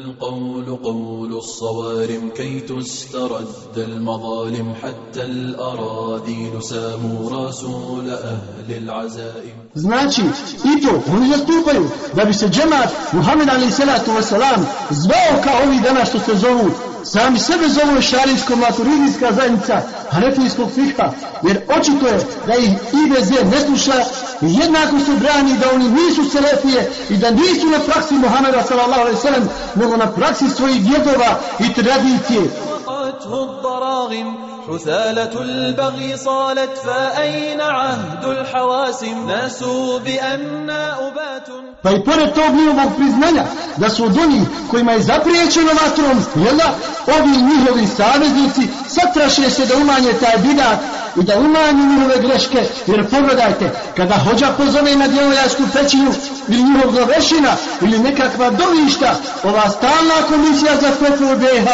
والقول قول الصوارم كي تسترد المظالم حتى الأراذيل ساموا رسول أهل العزائم Znači, i to, oni zastupaju da bi se džemat Muhammed wasalam zvao kao ovi danas što se zovu sami sebe zovu šarijsko-maturidijska zajednica hanefijskog fikha, jer očito je da ih IBZ ne sluša i jednako se brani da oni nisu selefije i da nisu na praksi alaihi sallam, nego na praksi svojih djedova i tradicije. وقته الضراغم حثالة البغي صالت فأين عهد الحواسم ناسوا بأننا أبات Pa i pored tog njihovog priznanja da su od onih kojima je zapriječeno vatrom, jel da, ovi njihovi saveznici satraše se da umanje taj bidat i da umanje njihove greške, jer pogledajte, kada hođa pozove na djevojasku pećinu ili njihov glavešina ili nekakva dovišta, ova stalna komisija za fetvu BH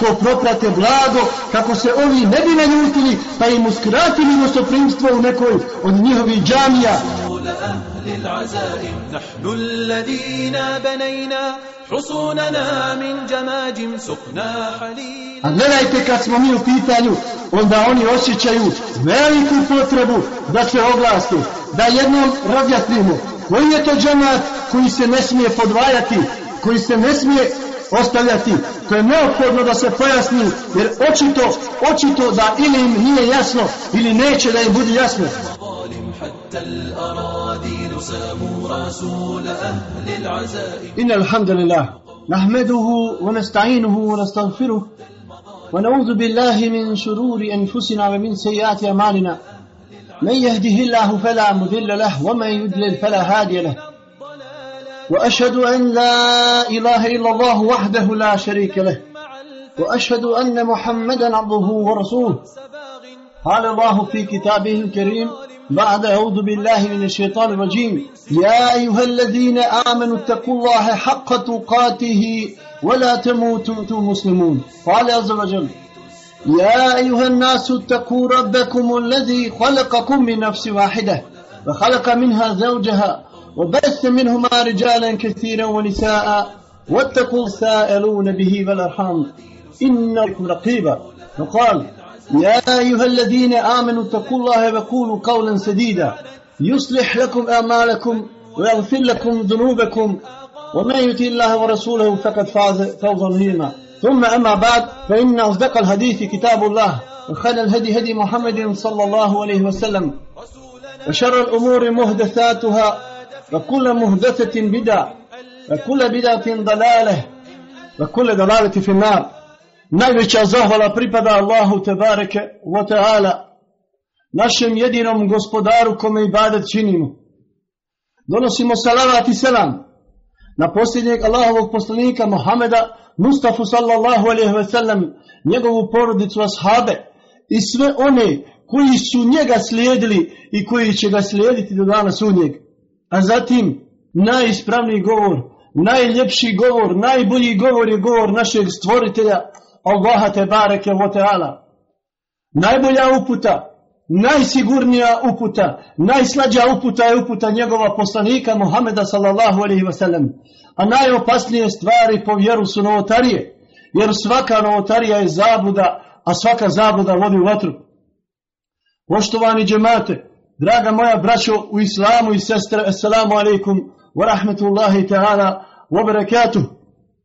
to proprate blago kako se ovi ne bi naljutili pa im uskratili gostoprimstvo u nekoj od njihovih džamija. رسول أهل العزائم نحن الذين بنينا حصوننا من جماجم سقنا حليلا A gledajte kad smo mi u pitanju, onda oni osjećaju veliku potrebu da se oglasi, da jednom razjasnimo koji je to džemat koji se ne smije podvajati, koji se ne smije ostavljati. To je neophodno da se pojasni, jer očito, očito da ili im nije jasno, ili neće da im bude jasno. إن الحمد لله نحمده ونستعينه ونستغفره ونعوذ بالله من شرور أنفسنا ومن سيئات أعمالنا. من يهده الله فلا مضل له ومن يضلل فلا هادي له. وأشهد أن لا إله إلا الله وحده لا شريك له. وأشهد أن محمدا عبده ورسوله. قال الله في كتابه الكريم بعد أعوذ بالله من الشيطان الرجيم. يا أيها الذين آمنوا اتقوا الله حق تقاته ولا تموتوا مسلمون. قال عز وجل يا أيها الناس اتقوا ربكم الذي خلقكم من نفس واحدة وخلق منها زوجها وبث منهما رجالا كثيرا ونساء واتقوا السائلون به والأرحام إنكم رقيبا. وقال يا أيها الذين آمنوا اتقوا الله وقولوا قولا سديدا. يصلح لكم أعمالكم ويغفر لكم ذنوبكم. ومن يطع الله ورسوله فقد فاز فوزا عظيما. ثم أما بعد فإن أصدق الحديث كتاب الله وخير الهدي هدي محمد صلى الله عليه وسلم. وشر الأمور محدثاتها وكل محدثة بدع وكل بدعة ضلالة وكل ضلالة في النار. Najveća zahvala pripada Allahu Tebareke wa ta'ala, našem jedinom gospodaru kome ibadet činimo. Donosimo salavat i selam na posljednjeg Allahovog poslanika Muhameda Mustafa sallallahu alaihi ve sellem, njegovu porodicu ashabe i sve one koji su njega slijedili i koji će ga slijediti do dana sunnjeg. A zatim najispravniji govor, najljepši govor, najbolji govor je govor našeg stvoritelja Allaha te bareke wa. Najbolja uputa, najsigurnija uputa, najslađa uputa je uputa njegova poslanika Muhameda sallallahu alaihi wasallam. A najopasnije stvari po vjeru su novotarije, jer svaka novotarija je zabuda, a svaka zabuda vodi u vatru. Poštovani džemate, draga moja braćo u islamu i sestre, assalamu alaikum wa rahmetullahi ta'ala wa barakatuh.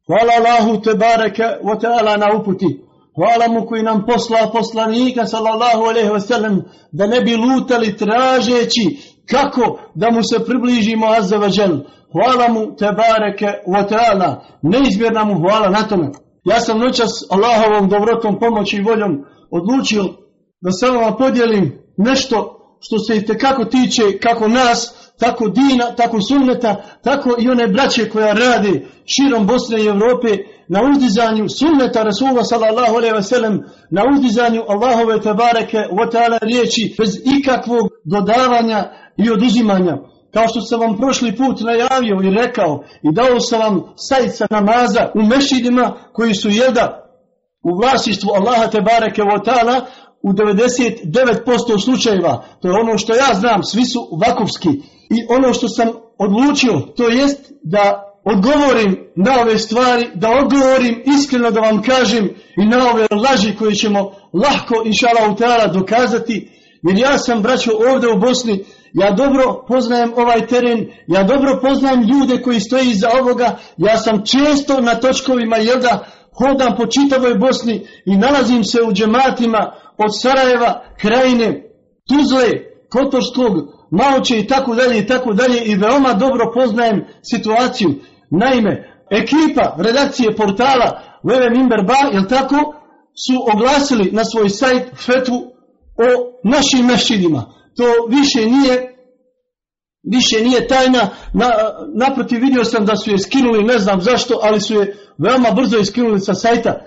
Hvala Allahu te bareke wa ta'ala na uputi. Hvala mu koji nam posla poslanika sallallahu alaihi wa sallam da ne bi lutali tražeći kako da mu se približimo azza wa jal. Hvala mu te bareke wa ta'ala. Neizmjerna mu hvala na tome. Ja sam noćas Allahovom dobrotom pomoći i voljom odlučio da sa vama podijelim nešto što se i tekako tiče kako nas, tako dina, tako sunneta, tako i one braće koja radi širom Bosne i Europe na uzdizanju sunneta Rasula sallallahu alaihi ve sellem, na uzdizanju Allahove tabareke wa ta'ala riječi bez ikakvog dodavanja i oduzimanja. Kao što sam vam prošli put najavio i rekao i dao sam vam sajca namaza u mešidima koji su jeda u vlasništvu Allaha te bareke wa ta'ala u 99% slučajeva, to je ono što ja znam, svi su vakovski. I ono što sam odlučio, to jest da odgovorim na ove stvari, da odgovorim iskreno da vam kažem i na ove laži koje ćemo lahko, inša Allah, dokazati. Jer ja sam, braćo, ovdje u Bosni, ja dobro poznajem ovaj teren, ja dobro poznajem ljude koji stoji iza ovoga, ja sam često na točkovima, jel da, hodam po čitavoj Bosni i nalazim se u džematima od Sarajeva, Krajine, Tuzle, Kotorskog, Maoče i tako dalje i tako dalje i veoma dobro poznajem situaciju. Naime, ekipa redakcije portala Veve Mimber Ba, jel tako, su oglasili na svoj sajt fetvu o našim mešćidima. To više nije više nije tajna, na, naprotiv vidio sam da su je skinuli, ne znam zašto, ali su je veoma brzo je skinuli sa sajta,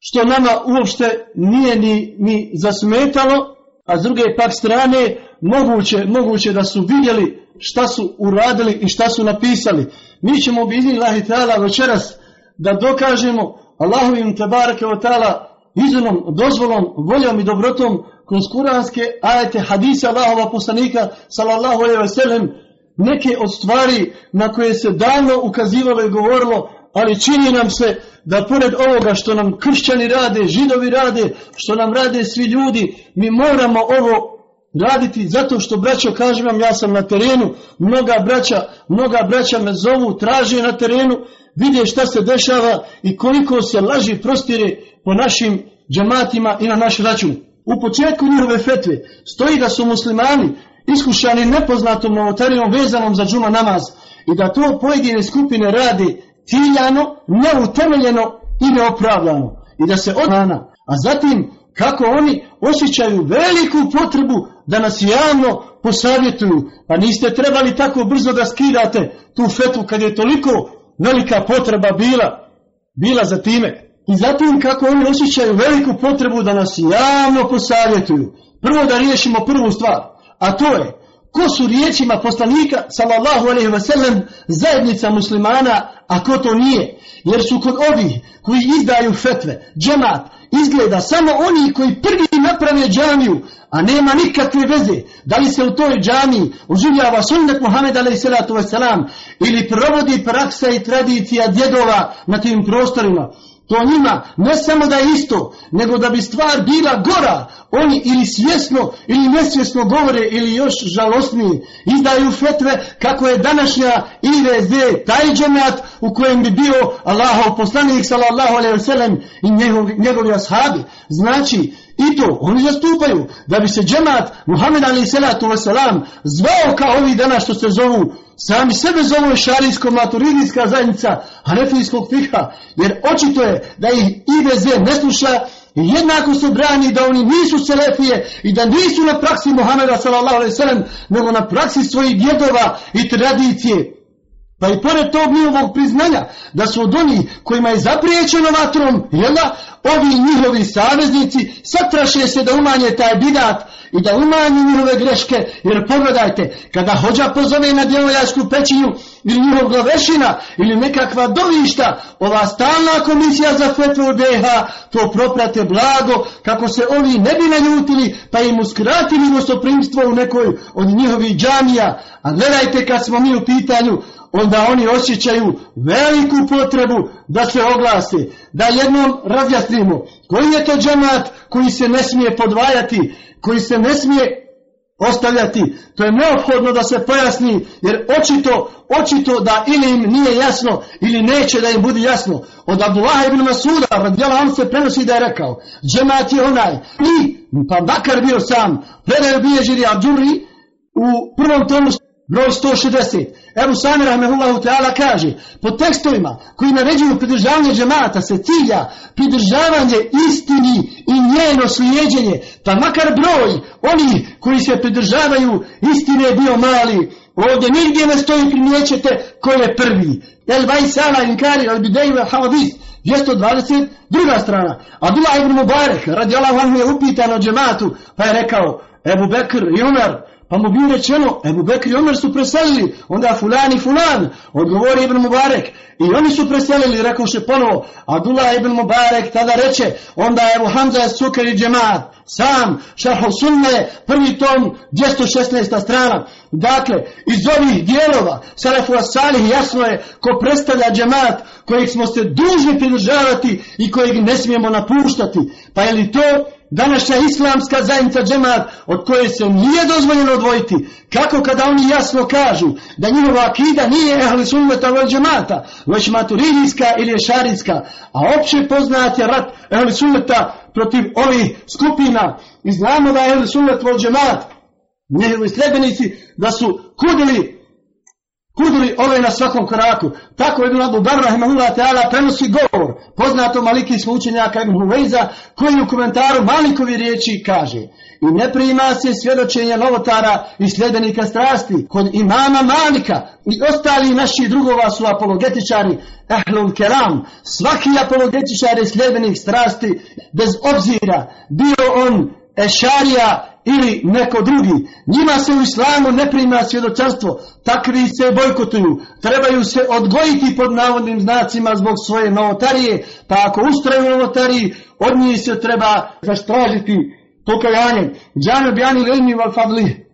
što nama uopšte nije ni, ni zasmetalo, a s druge pak strane moguće, moguće da su vidjeli šta su uradili i šta su napisali. Mi ćemo bi ta'ala večeras da dokažemo Allahovim tebareke o ta'ala izunom, dozvolom, voljom i dobrotom kroz kuranske ajete hadisa Allahova poslanika sallallahu alaihi ve sellem neke od stvari na koje se davno ukazivalo i govorilo, ali čini nam se da pored ovoga što nam kršćani rade, židovi rade, što nam rade svi ljudi, mi moramo ovo raditi zato što braćo kažem vam ja sam na terenu, mnoga braća, mnoga braća me zovu, traže na terenu, vide šta se dešava i koliko se laži prostire po našim džematima i na naš račun. U početku njihove fetve stoji da su muslimani iskušani nepoznatom novotarijom vezanom za džuma namaz i da to pojedine skupine radi ciljano, neutemeljeno i neopravdano i da se odmana. A zatim kako oni osjećaju veliku potrebu da nas javno posavjetuju. Pa niste trebali tako brzo da skidate tu fetu kad je toliko velika potreba bila, bila za time. I zatim kako oni osjećaju veliku potrebu da nas javno posavjetuju. Prvo da riješimo prvu stvar, a to je ko su riječima poslanika sallallahu alaihi ve sellem zajednica muslimana, a ko to nije. Jer su kod ovih koji izdaju fetve, džemat, izgleda samo oni koji prvi naprave džamiju, a nema nikakve veze da li se u toj džamiji oživljava sunnet Muhammed a.s. ili provodi praksa i tradicija djedova na tim prostorima. To njima ne samo da je isto, nego da bi stvar bila gora. Oni ili svjesno ili nesvjesno govore ili još žalostniji. Izdaju fetve kako je današnja IVZ taj džemat u kojem bi bio Allahov poslanik sallallahu alaihi wasallam i njegovi, njegovi ashabi. Znači, i to oni zastupaju da bi se džemat Muhammed alaihi salatu wasalam zvao kao ovi danas što se zovu Sami sebe zovu šarijsko maturidijska zajednica hanefijskog fiha, jer očito je da ih IVZ ne sluša i jednako se brani da oni nisu selefije i da nisu na praksi Muhameda s.a.v. nego na praksi svojih djedova i tradicije. Pa i pored tog njihovog priznanja da su od onih kojima je zapriječeno vatrom, jel da, ovi njihovi saveznici satraše se da umanje taj bidat i da umanji njihove greške, jer pogledajte, kada hođa pozove na djevojasku pećinju ili njihov glavešina ili nekakva dovišta, ova stalna komisija za fetvu BH to proprate blago kako se oni ne bi naljutili pa im uskratili gostoprimstvo u nekoj od njihovih džamija. A gledajte kad smo mi u pitanju, onda oni osjećaju veliku potrebu da se oglase, da jednom razjasnimo koji je to džemat koji se ne smije podvajati, koji se ne smije ostavljati. To je neophodno da se pojasni, jer očito, očito da ili im nije jasno, ili neće da im bude jasno. Od Abdullah ibn Masuda, radijala on se prenosi da je rekao, džemat je onaj, i, pa Bakar bio sam, predaju bilježiri Abdurri, u prvom tomu broj 160. Ebu Sami Rahmehullahu Teala kaže, po tekstovima koji naređuju pridržavanje džemata se cilja pridržavanje istini i njeno slijedjenje, pa makar broj oni koji se pridržavaju istine je bio mali. Ovdje nigdje ne stoji primjećete ko je prvi. El Vajsala Inkari al Bideju al Havadis 220, druga strana. Abdullah ibn Mubarek radi Allah je upitan o džematu, pa je rekao Ebu Bekr i Umar Pa mu bi rečeno, Ebu Bekri Omer su preselili, onda fulan i fulan, odgovori Ibn Mubarek. I oni su preselili, rekoše ponovo, Abdullah ibn Mubarek tada reče, onda Ebu Hamza Suker i džemat, sam, šarho sunne, prvi tom, 216. strana. Dakle, iz ovih dijelova, Selefu Salih jasno je ko predstavlja džemat, kojeg smo se dužni pridržavati i kojeg ne smijemo napuštati. Pa je li to današnja islamska zajednica džemat od koje se nije dozvoljeno odvojiti, kako kada oni jasno kažu da njihova akida nije ehli sunneta vol džemata, već maturidijska ili šarijska, a opće poznat je rat ehli sunneta protiv ovih skupina i znamo da ehli sunnet vol džemat, sljedbenici da su kudili Kudili ove na svakom koraku. Tako je Abu Bar rahimahullah ta'ala prenosi govor poznato malikijskog učenjaka Ibn Huvejza koji u komentaru Malikovi riječi kaže i ne prima se svjedočenja novotara i sljedenika strasti kod imama Malika i ostali naši drugova su apologetičari Ahlul Keram. Svaki apologetičar je sljedenik strasti bez obzira bio on Ešarija ili neko drugi. Njima se u islamu ne prima svjedočanstvo, takvi se bojkotuju, trebaju se odgojiti pod navodnim znacima zbog svoje novotarije, pa ako ustraju novotariji, od njih se treba zastražiti pokajanjem. Džanu bjani val fadli.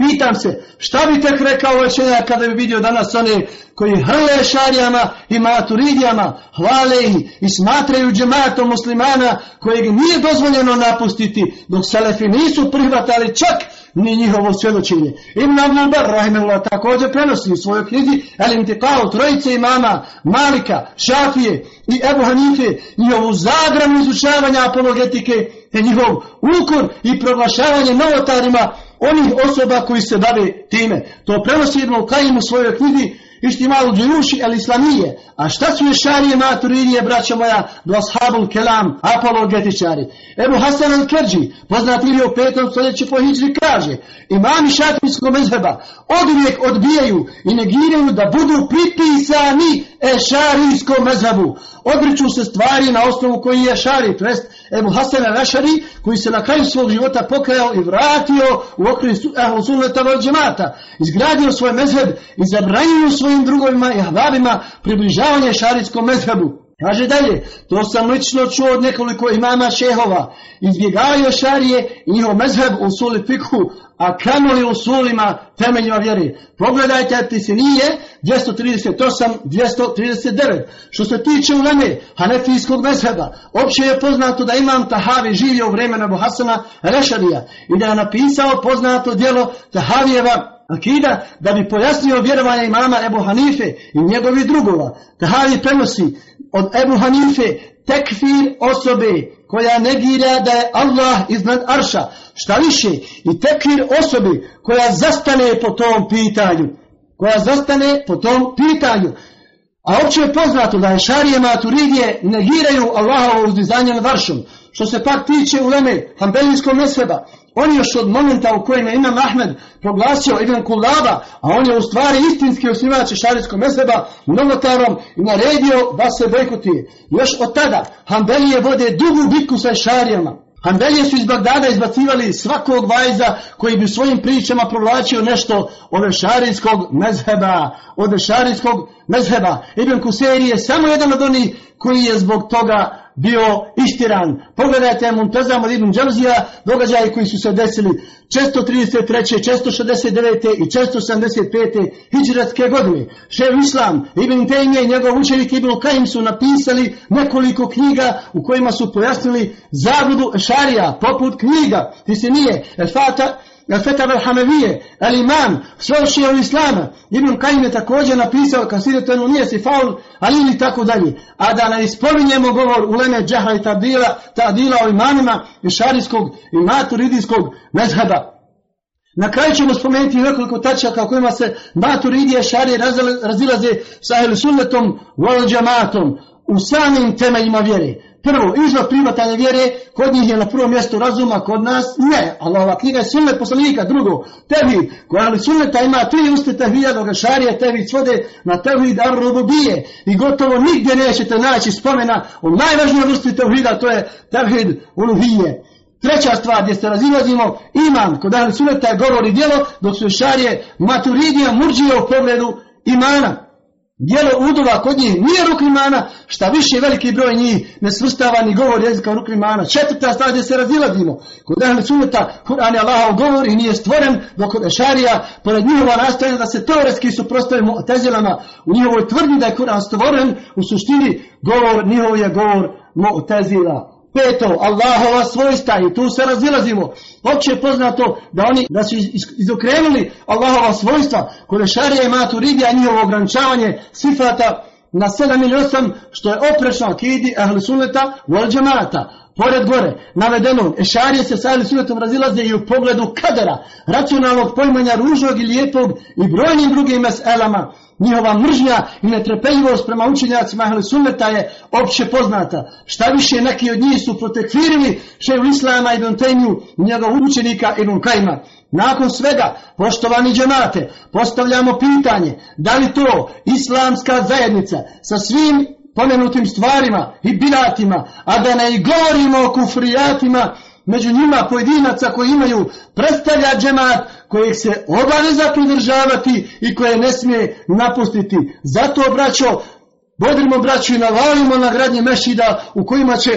Pitam se, šta bi tek rekao večera kada bi vidio danas one koji hrle šarijama i maturidijama, hvale ih i smatraju džematom muslimana kojeg nije dozvoljeno napustiti, dok selefi nisu prihvatali čak ni njihovo svjedočenje. Ibn Abdul Bar, rahimahullah, također prenosi u svojoj knjizi El Intiqal, trojice imama, Malika, Šafije i Ebu Hanife, njihovu zagranu izučavanja apologetike, te njihov ukor i proglašavanje novotarima onih osoba koji se bave time. To prenosi Ibn Kajim u svojoj knjizi Ištimalu džujuši el islamije. A šta su ješarije maturidije, braća moja, do ashabul kelam, apologetičari? Ebu Hasan al Kerđi, poznat ili u petom stoljeću po Hidžri, kaže, imami šatijskog mezheba od uvijek odbijaju i negiraju da budu pripisani ešarijskom mezhebu. Odriču se stvari na osnovu koji je šari, to jest Ebu Hasan al-Ašari, koji se na kraju svog života pokajao i vratio u okriv Ehlu Sunneta džemata, izgradio svoj mezheb i zabranio svojim drugovima i ahbabima približavanje šarijskom mezhebu. Kaže dalje, to sam lično čuo od nekoliko imama šehova, izbjegavaju šarije i njihov mezheb u suli fikhu, a kamoli u sulima temeljima vjeri. Pogledajte, ti se nije 238, 239. Što se tiče uleme hanefijskog mezheba, opće je poznato da imam Tahavi živio u vremenu Abu Hasana Rešarija i da je napisao poznato djelo Tahavijeva akida da bi pojasnio vjerovanje imama Ebu Hanife i njegovi drugova. Tahavi prenosi od Ebu Hanife tekfir osobe koja negira da je Allah iznad arša. Šta više, i tekfir osobe koja zastane po tom pitanju. Koja zastane po tom pitanju. A opće je poznato da je šarije maturidije negiraju Allahovo uzdizanje nad aršom. Što se pak tiče uleme Hanbelijskog meseba, on još od momenta u kojem je Imam Ahmed proglasio Ibn Kulaba, a on je u stvari istinski osnivač šarijskog meseba novotarom i naredio da se bojkotuje. Još od tada Hanbelije vode dugu bitku sa šarijama. Hanbelije su iz Bagdada izbacivali svakog vajza koji bi svojim pričama provlačio nešto od šarijskog mezheba. Od šarijskog mezheba. Ibn Kuseri je samo jedan od onih koji je zbog toga bio ištiran. Pogledajte Muntazam od Ibn Džavzija, događaje koji su se desili 433. 469. i 475. hijđratske godine. Šev Islam, Ibn Tejmije i njegov učenik Ibn Kajim su napisali nekoliko knjiga u kojima su pojasnili zabludu šarija, poput knjiga, ti se nije, El Fata, Al-Fetab al-Hamavije, Al-Imam, Svoši u Islama. Ibn Kajim je također napisao Kasiratu nije si faul, ali ili tako dalje. A da ne ispominjemo govor uleme džahra i tabdila, tadila o imamima i šarijskog i maturidijskog mezheba. Na kraju ćemo spomenuti nekoliko tačaka kojima se maturidije šarije razilaze sa el sunnetom džamatom u samim temeljima vjere. Prvo, izvor privatanje vjere, kod njih je na prvom mjestu razuma, kod nas ne. ova knjiga je sunnet poslanika. Drugo, tevhid, koja li sunneta ima tri uste tevhida, dok šarije tevhid svode na tevhid ar-rububije. I gotovo nigdje nećete naći spomena o najvažnijoj vrsti tevhida, to je tevhid uluhije. Treća stvar gdje se razilazimo, iman, kod ahli suneta je i djelo, dok su šarije maturidija murđije u pogledu imana. Djelo udova kod njih nije ruk imana, šta više veliki broj njih ne svrstava ni govor jezika ruk imana. Četvrta stvar gdje se razilazimo, kod ahli suneta, Kur'an je Allahov govor i nije stvoren, dok kod šarija, pored njihova nastojanja da se teoretski suprostavimo tezilama u njihovoj tvrdnji da je Kur'an stvoren, u suštini govor njihov je govor Mu'tezila. Peto, Allahova svojstva i tu se razilazimo. Opće je poznato da oni da su izokrenuli Allahova svojstva šarija i maturidija njihovo ograničavanje sifata na 7 ili 8 što je oprečno akidi ahli sunneta wal džemata. Pored gore, navedeno, ešarije se sa ahli sunnetom razilaze i u pogledu kadera, racionalnog pojmanja ružnog i lijepog i brojnim drugim meselama njihova mržnja i netrpeljivost prema učenjacima Ahli Sunneta je opće poznata. Šta više neki od njih su protekvirili šeju Islama ibn Tejmiju njegov učenika ibn Kajma. Nakon svega, poštovani džemate, postavljamo pitanje da li to islamska zajednica sa svim pomenutim stvarima i bilatima, a da ne i govorimo o kufrijatima, među njima pojedinaca koji imaju predstavlja džemat kojeg se obaveza pridržavati i koje ne smije napustiti. Zato, braćo, bodrimo braću i navalimo na gradnje mešida u kojima će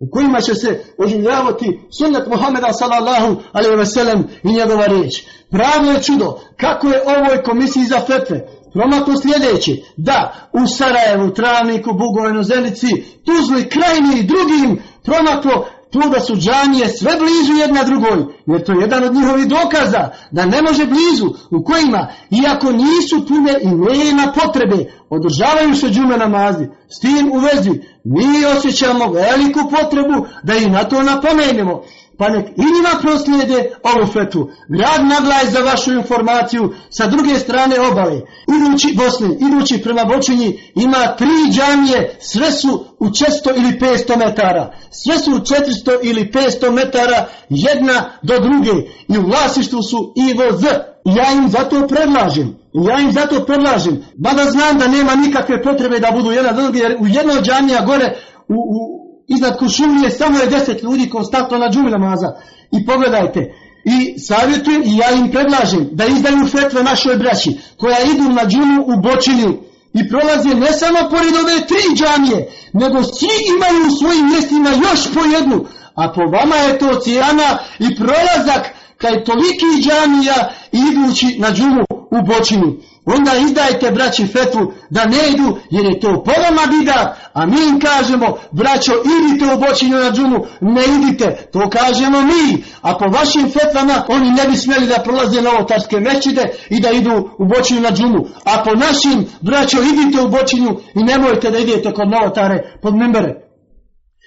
u kojima će se oživljavati sunnet Muhammeda sallallahu alaihi ve sellem i njegova riječ. Pravo je čudo kako je ovoj komisiji za fetve promaklo sljedeće, da u Sarajevu, Travniku, Bugovenu, Zenici, Tuzli, Krajini i drugim promaklo to da su džanije sve blizu jedna drugoj, jer to je jedan od njihovih dokaza, da ne može blizu, u kojima, iako nisu pune i nema potrebe, održavaju se džume namazi. S tim u vezi, mi osjećamo veliku potrebu da i na to napomenemo pa nek i njima proslijede ovu fetu. Grad Naglaj za vašu informaciju sa druge strane obale, idući Bosni, idući prema Bočinji, ima tri džamije, sve su u 600 ili 500 metara. Sve su u 400 ili 500 metara jedna do druge i u vlasništvu su IVZ. Ja im zato predlažem, ja im zato predlažem, mada znam da nema nikakve potrebe da budu jedna do druge, jer u jednoj džamija gore u, u iznad Kušumlije samo je deset ljudi konstantno na džumi namaza. I pogledajte, i savjetujem i ja im predlažem da izdaju fetve našoj braći koja idu na džumu u Bočinju i prolaze ne samo pored ove tri džamije, nego svi imaju u svojim mjestima još po jednu, a po vama je to cijana i prolazak kaj toliki džamija idući na džumu u Bočinju onda izdajte braći fetvu da ne idu jer je to po bidat, a mi im kažemo braćo idite u bočinju na džumu, ne idite, to kažemo mi, a po vašim fetvama oni ne bi smjeli da prolaze novotarske mečide i da idu u bočinju na džumu, a po našim braćo idite u bočinju i nemojte da idete kod novotare pod membere.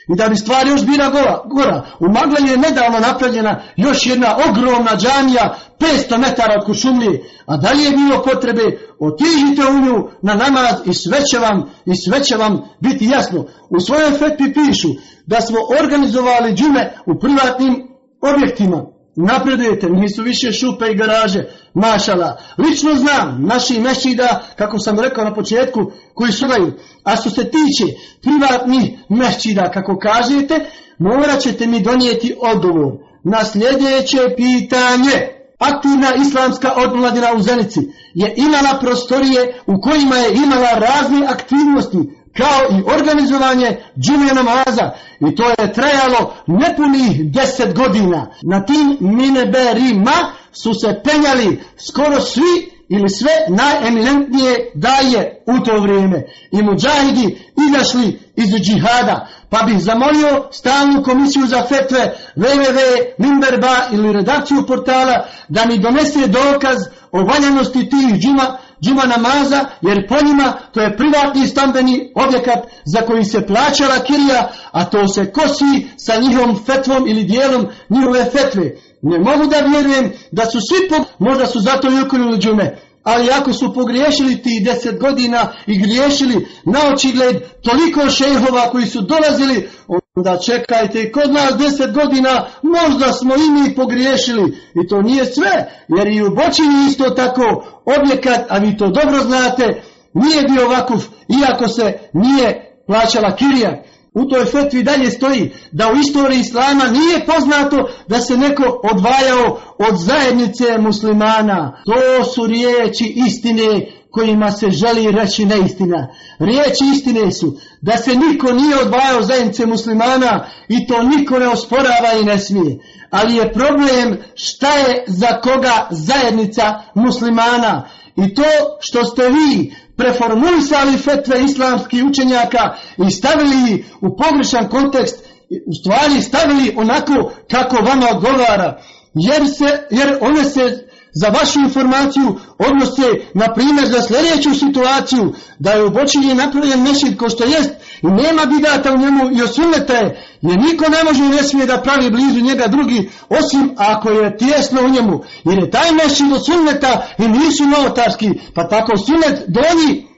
I da bi stvar još bila gora, gora. u Maglanju je nedavno napravljena još jedna ogromna džamija 500 metara od Kušumlije, a dalje je bilo potrebe, otižite u nju na namaz i sve će vam, i sve će vam biti jasno. U svojoj fetpi pišu da smo organizovali džume u privatnim objektima. Napredujete, nisu više šupe i garaže, mašala. Lično znam naših mešćida, kako sam rekao na početku, koji sudaju. A što se tiče privatnih mešćida, kako kažete, morat ćete mi donijeti odgovor na sljedeće pitanje. Aktivna islamska odmladina u Zenici je imala prostorije u kojima je imala razne aktivnosti, kao i organizovanje džumije namaza i to je trajalo nepunih deset godina. Na tim mineberima su se penjali skoro svi ili sve najeminentnije daje u to vrijeme. I muđahidi izašli iz džihada. Pa bih zamolio stalnu komisiju za fetve www.mimberba ili redakciju portala da mi donese dokaz o valjanosti tih džuma džuma namaza, jer po njima to je privatni stambeni objekat za koji se plaćala kirija, a to se kosi sa njihovom fetvom ili dijelom njihove fetve. Ne mogu da vjerujem da su svi, po... možda su zato i ukinuli džume, ali ako su pogriješili ti deset godina i griješili na očigled toliko šejhova koji su dolazili, onda čekajte i kod nas deset godina možda smo i mi pogriješili. I to nije sve, jer i u Bočini isto tako objekat, a vi to dobro znate, nije bio ovakav, iako se nije plaćala kirija. u toj fetvi dalje stoji da u istoriji Islama nije poznato da se neko odvajao od zajednice muslimana. To su riječi istine kojima se želi reći neistina. Riječi istine su da se niko nije odvajao od zajednice muslimana i to niko ne osporava i ne smije. Ali je problem šta je za koga zajednica muslimana. I to što ste vi preformulisali fetve islamskih učenjaka i stavili u pogrešan kontekst, u stvari stavili onako kako vama odgovara. Jer, se, jer one se za vašu informaciju odnose na primjer za sljedeću situaciju da je u bočini napravljen mešid ko što jest i nema bidata u njemu i osuneta je jer niko ne može i ne smije da pravi blizu njega drugi osim ako je tijesno u njemu. Jer je taj mešid osuneta i nisu novotarski pa tako sunet donji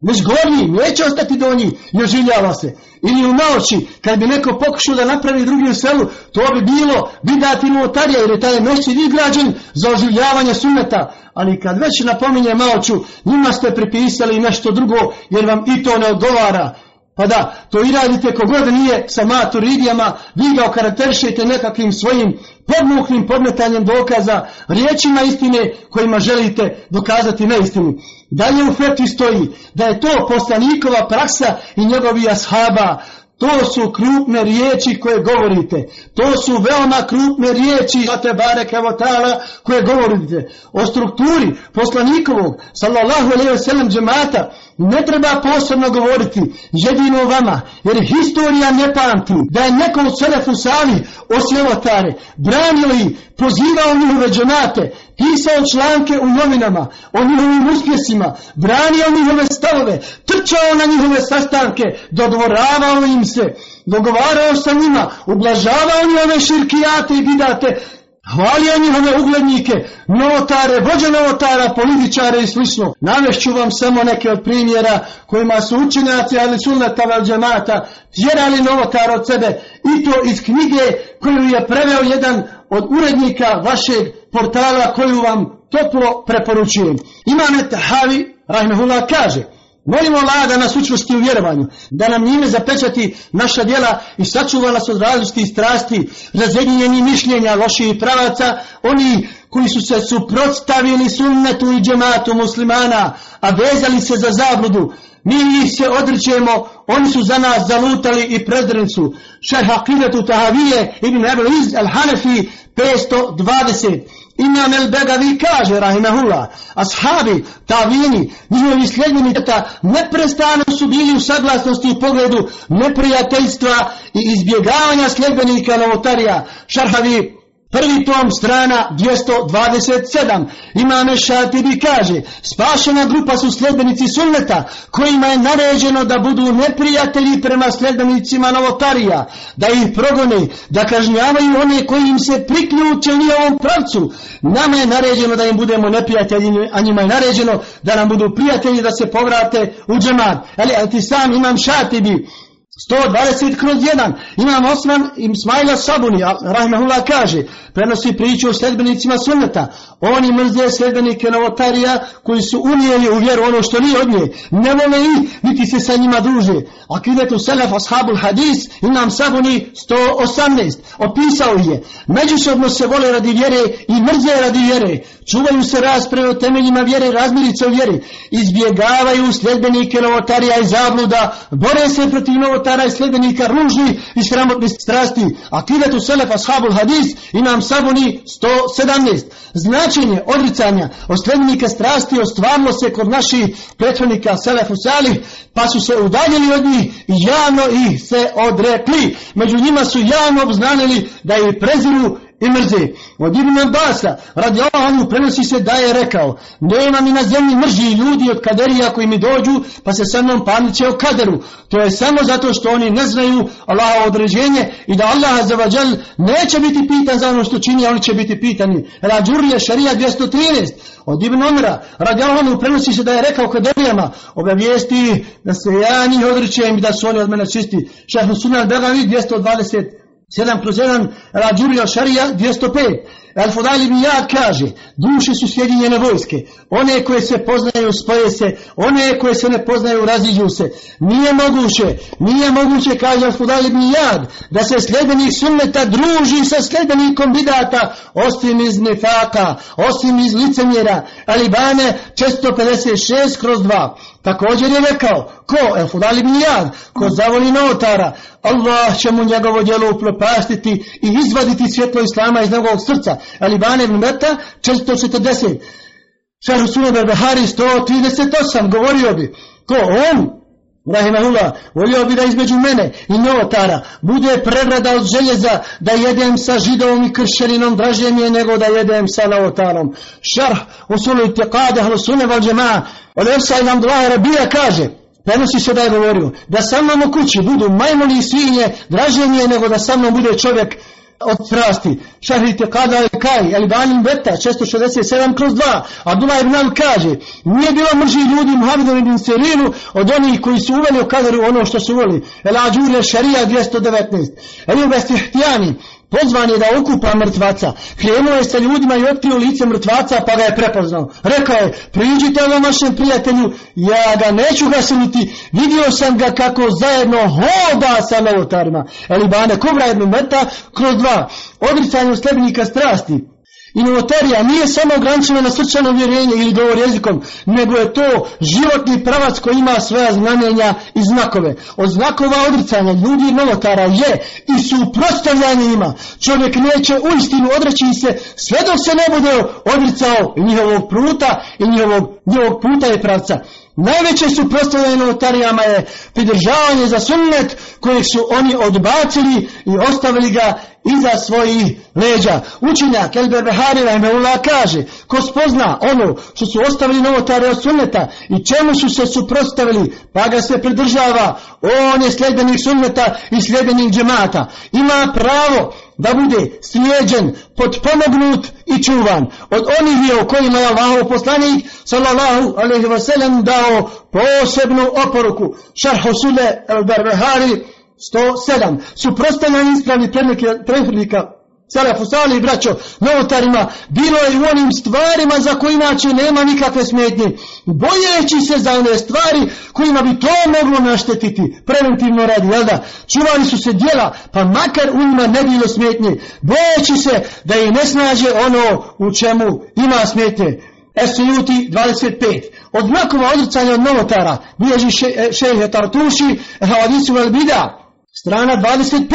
već gornji, neće ostati donji i oživljava se. Ili u naoči, kad bi neko pokušao da napravi drugi selu, to bi bilo bidati novotarija, jer je taj mešćid izgrađen za oživljavanje suneta. Ali kad već napominje maoću, njima ste pripisali nešto drugo, jer vam i to ne odgovara. Pa da, to i radite kogod nije sa maturidijama, vi ga okarakterišete nekakvim svojim podmuhnim podmetanjem dokaza, riječima istine kojima želite dokazati neistinu. Dalje u fetvi stoji da je to poslanikova praksa i njegovi ashaba, to su krupne riječi koje govorite. To su veoma krupne riječi te bareke ta'ala koje govorite. O strukturi poslanikovog sallallahu sellem džemata ne treba posebno govoriti jedino vama, jer historija ne pamti da je neko u Selefu Sali osjevotare, branili, pozivao njihove džemate, pisao članke u novinama o njihovim uspjesima, branio njihove stavove, trčao na njihove sastanke, dodvoravao im se, dogovarao sa njima, ublažavao njihove širkijate i bidate, Hvalio njihove uglednike, novotare, vođe novotara, političare i slično. Navešću vam samo neke od primjera kojima su učenjaci ali sunnata val džemata tjerali novotara od sebe i to iz knjige koju je preveo jedan od urednika vašeg portala koju vam toplo preporučujem. Imam Havi, rahmehullah, kaže Molimo Allah da nas učvrsti u vjerovanju, da nam njime zapečati naša djela i sačuva nas od različitih strasti, razjedinjenih mišljenja, loših pravaca, oni koji su se suprotstavili sunnetu i džematu muslimana, a vezali se za zabludu. Mi ih se odričemo, oni su za nas zalutali i prezrenicu. Šerh Aqidetu Tahavije ibn Ebel Iz al-Hanefi 520. Imam el Begavi kaže, rahimahullah, ashabi, tavini, njihovi sljedbenici neprestano su bili u saglasnosti u pogledu neprijateljstva i izbjegavanja sljedbenika novotarija. Šarhavi Prvi tom strana 227. Imame Šatibi kaže, spašena grupa su sljedbenici sunneta, kojima je naređeno da budu neprijatelji prema sljedbenicima novotarija, da ih progone, da kažnjavaju one koji im se priključe u ovom pravcu. Nama je naređeno da im budemo neprijatelji, a njima je naređeno da nam budu prijatelji da se povrate u džemat. Ali, ti sam imam Šatibi, 120 kroz 1. Imam Osman Ismaila Sabuni, rahmehullah kaže, prenosi priču o sljedbenicima sunneta. Oni mrze sljedbenike novotarija koji su unijeli u vjeru ono što nije od nje. Ne vole ih, niti se sa njima druže. Akidetu Selef Ashabul Hadis, imam Sabuni 118. Opisao je, međusobno se vole radi vjere i mrze radi vjere. Čuvaju se rasprave o temeljima vjere, razmirice o. Izbjegavaju sljedbenike novotarija i zabluda, bore se protiv novotara i sljedbenika ružni i sramotnih strasti. Akidetu Selef Ashabul Hadis, imam Sabuni 117. Značenje odricanja od strasti ostvarilo se kod naših prethodnika Selefu Salih, pa su se udaljili od njih i javno ih se odrekli. Među njima su javno obznanili da ih preziru i mrze. Od Ibn Abasa, radi Allahanu, prenosi se da je rekao, nema mi na zemlji mrži ljudi od kaderija koji mi dođu, pa se sa mnom parniče o kaderu. To je samo zato što oni ne znaju Allaha određenje i da Allah azavadžal neće biti pitan za ono što čini, oni će biti pitani. Rađurije šarija 213. Od Ibn Omra, radi Allahanu, prenosi se da je rekao kaderijama, obavijesti da se ja njih odrećem i da su oni od mene čisti. Šehnu sunan Begavi 220 7 kroz 1, Rađurija Šarija 205. Al Fudali ibn Jad kaže, duše su sjedinjene vojske, one koje se poznaju spoje se, one koje se ne poznaju raziđu se. Nije moguće, nije moguće, kaže Al Fudali ibn Jad, da se sljedenih sunneta druži sa sljedenikom bidata, osim iz nefaka, osim iz licemjera, Alibane 456 kroz 2. Također je rekao, ko, El Fudali ibn Jad, ko zavoli notara, Allah će mu njegovo djelo upropastiti i izvaditi svjetlo Islama iz njegovog srca. Alibane ibn Meta 440. Šahu Sunan Behari 138 govorio bi, ko? On, Rahimahullah, volio bi da između mene i novotara bude pregrada od željeza da jedem sa židovom i kršćaninom draže mi je nego da jedem sa novotarom. Šarh usulu itiqada hlusune val džema od Efsa i Abdullah Rabija kaže prenosi se da je govorio da sa mnom u kući budu majmoni i svinje draže mi je nego da sa mnom bude čovjek od strasti. Šahrite kada je kaj, Elibanin Beta, 667 kroz 2. Abdullah ibn Al kaže, nije bilo mrži ljudi Muhammedu ibn Serinu od onih koji su uveli u kaderu ono što su uveli. El Ađurle Šarija 219. Eliju Bestihtijani, Pozvan je da okupa mrtvaca. Krenuo je sa ljudima i otkrio lice mrtvaca pa ga je prepoznao. Rekao je, priđite ovom vašem prijatelju, ja ga neću gasiliti, vidio sam ga kako zajedno hoda sa novotarima. Elibane Kubra jednu meta kroz dva. Odricanje sljedbenika strasti. I novotarija nije samo ograničena na srčano vjerenje ili govor jezikom, nego je to životni pravac koji ima svoja znamenja i znakove. Od znakova odricanja ljudi novotara je i suprostavljanje ima. Čovjek neće u istinu odreći se sve dok se ne bude odricao njihovog pruta i njihovog, njihovog puta i pravca. Najveće suprostavljanje novotarijama je pridržavanje za sunnet kojeg su oni odbacili i ostavili ga iza svojih leđa. Učenjak Elber Behari Rahmeullah kaže, ko spozna ono što su ostavili novotare od sunneta i čemu su se suprostavili, pa ga se pridržava, on je sljedbenik sunneta i sljedbenik džemata. Ima pravo da bude slijeđen, potpomognut i čuvan. Od onih je o kojima je Allahov poslanik sallallahu alaihi wasallam dao posebnu oporuku. Šarhu Sule Elber Behari 107. Suprostavljanje ispravnih prethodnika Salafu Sali i braćo, novotarima, bilo je u onim stvarima za koje inače nema nikakve smetnje. Bojeći se za one stvari kojima bi to moglo naštetiti, preventivno radi, jel da? Čuvali su se dijela, pa makar u njima ne bilo smetnje. Bojeći se da ih ne snaže ono u čemu ima smetnje. Esujuti 25. Od znakova odricanja od novotara, bilježi šehe Tartuši, Havadisu Velbida, Strana 25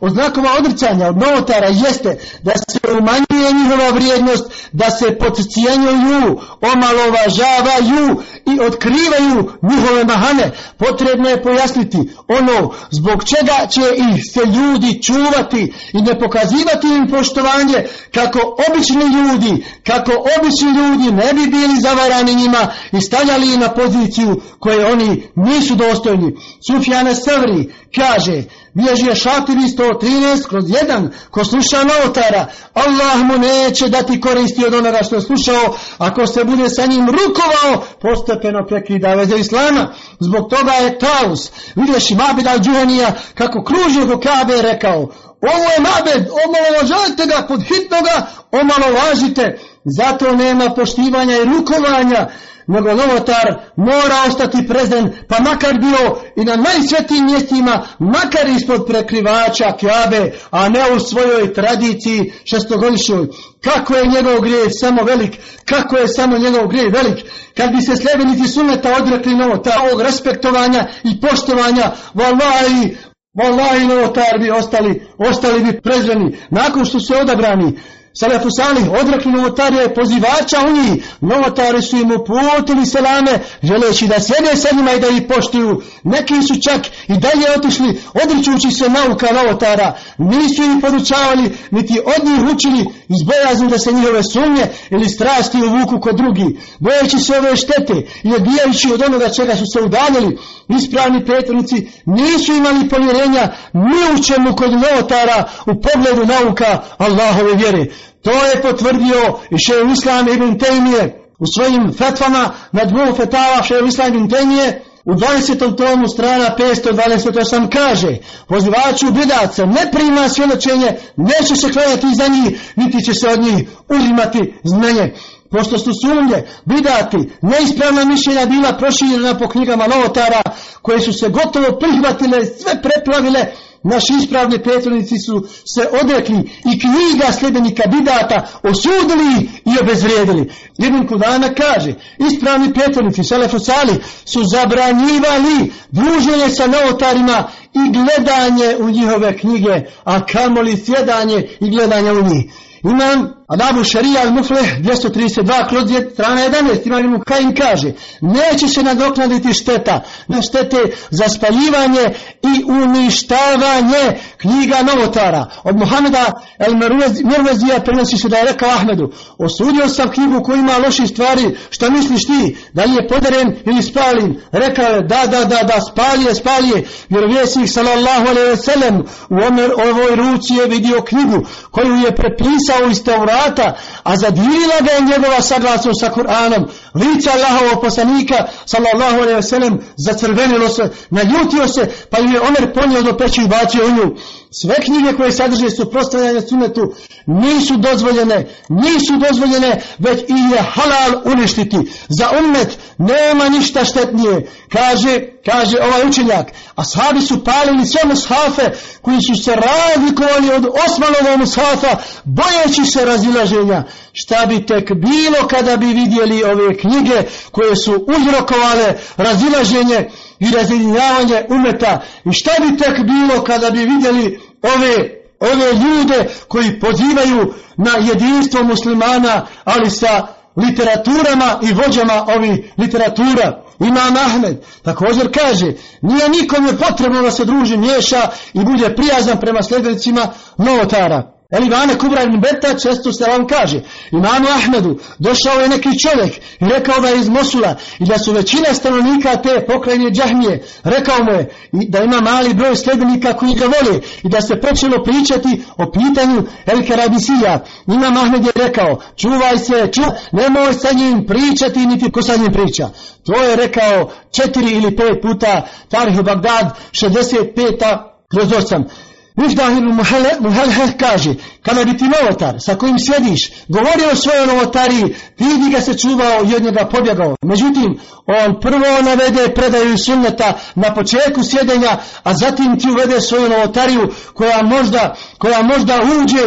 od znakova odricanja od novotara jeste da se umanjuje njihova vrijednost, da se podcijenjuju, omalovažavaju i otkrivaju njihove mahane. Potrebno je pojasniti ono zbog čega će ih se ljudi čuvati i ne pokazivati im poštovanje kako obični ljudi, kako obični ljudi ne bi bili zavarani njima i stavljali na poziciju koje oni nisu dostojni. Sufjane Savri kaže Bilježi je šatiri 113 kroz jedan ko sluša novotara. Allah mu neće dati koristi od onoga što je slušao. Ako se bude sa njim rukovao, postepeno prekida veze Islama. Zbog toga je Taus, vidješ Mabed al-đuhanija, kako kruži oko Kabe rekao. Ovo je Mabed, omalovažajte ga, pod hitnoga omalovažite. Zato nema poštivanja i rukovanja nego novotar mora ostati prezen, pa makar bio i na najsvetijim mjestima, makar ispod prekrivača kjabe, a ne u svojoj tradiciji šestogodišnjoj. Kako je njegov grijeh samo velik, kako je samo njegov grijeh velik, kad bi se sljedbenici suneta odrekli novotar, ovog respektovanja i poštovanja, vallahi, vallahi novotar bi ostali, ostali bi prezreni, nakon što su odabrani, Selefu salih odrekli novotarije pozivača u njih. Novotari su im uputili selame, želeći da sjede sa njima i da ih poštuju. Neki su čak i dalje otišli, odričući se nauka novotara. Nisu ih podučavali, niti od njih učili, iz da se njihove sumnje ili strasti uvuku kod drugi. Bojeći se ove štete i odbijajući od onoga čega su se udaljili, ispravni pretvornici nisu imali povjerenja ni u čemu kod novotara u pogledu nauka Allahove vjere. To je potvrdio i šeho Islam ibn Tejmije u svojim fetvama na dvu fetava šeho Islam ibn Tejmije u 20. tomu strana 528 kaže pozivaču bidaca ne prima svjedočenje, neće se klanjati za njih, niti će se od njih uzimati znanje. Pošto su sumnje, bidati, neispravna mišljenja bila proširena po knjigama novotara, koje su se gotovo prihvatile, sve preplavile, Naši ispravni prethodnici su se odrekli i knjiga sljedbenika bidata osudili i obezvrijedili. Ibn Kudana kaže, ispravni prethodnici Salefosali su zabranjivali druženje sa novotarima i gledanje u njihove knjige, a kamoli sjedanje i gledanje u njih. Imam Adabu Šarija al-Mufleh 232 kroz strana 11 Imam Ibn Kajim kaže neće se nadoknaditi šteta. Na štete za spaljivanje i uništavanje knjiga novotara. Od Muhameda el Mervezija prenosi se da je rekao Ahmedu osudio sam knjigu koja ima loši stvari šta misliš ti? Da li je podaren ili spalin rekao je da da da da spalije spalije vjerovjesnik sallallahu alaihi ve sellem u ovoj ruci je vidio knjigu koju je prepisao iz Taurata vrata, a zadivila ga je njegova saglasnost sa Kur'anom. Lice Allahovog poslanika, sallallahu alaihi wasallam, zacrvenilo se, naljutio se, pa ju je Omer ponio do peći i bacio u nju. Sve knjige koje sadrže suprostavljanje sunetu nisu dozvoljene, nisu dozvoljene, već i je halal uništiti. Za umet nema ništa štetnije. Kaže, kaže ovaj učenjak, a sahabi su palili sve mushafe koji su se razlikovali od Osmanovog mushafa, bojeći se razilaženja. Šta bi tek bilo kada bi vidjeli ove knjige koje su uzrokovale razilaženje i razjedinjavanje umeta. I šta bi tek bilo kada bi vidjeli ove, ove ljude koji pozivaju na jedinstvo muslimana, ali sa literaturama i vođama ovih literatura. Imam Ahmed također kaže, nije nikome potrebno da se druži miješa i bude prijazan prema sljedbenicima novotara. Elivane Kubra ibn Beta često se vam kaže, imanu Ahmedu došao je neki čovjek i rekao da je iz Mosula i da su većina stanovnika te pokrajine Džahmije. Rekao mu je da ima mali broj sljedbenika koji ga vole i da se počelo pričati o pitanju El Karabisija. Imam Ahmed je rekao, čuvaj se, čuvaj, nemoj sa njim pričati niti ko sa njim priča. To je rekao četiri ili pet puta Tarih Bagdad 65. kroz osam. Miždah ibn Muhalheh kaže, kada bi ti novotar sa kojim sjediš govorio o svojoj novotariji, ti bi ga se čuvao i od njega pobjegao. Međutim, on prvo navede predaju sunneta na početku sjedenja, a zatim ti uvede svoju novotariju koja možda, koja možda uđe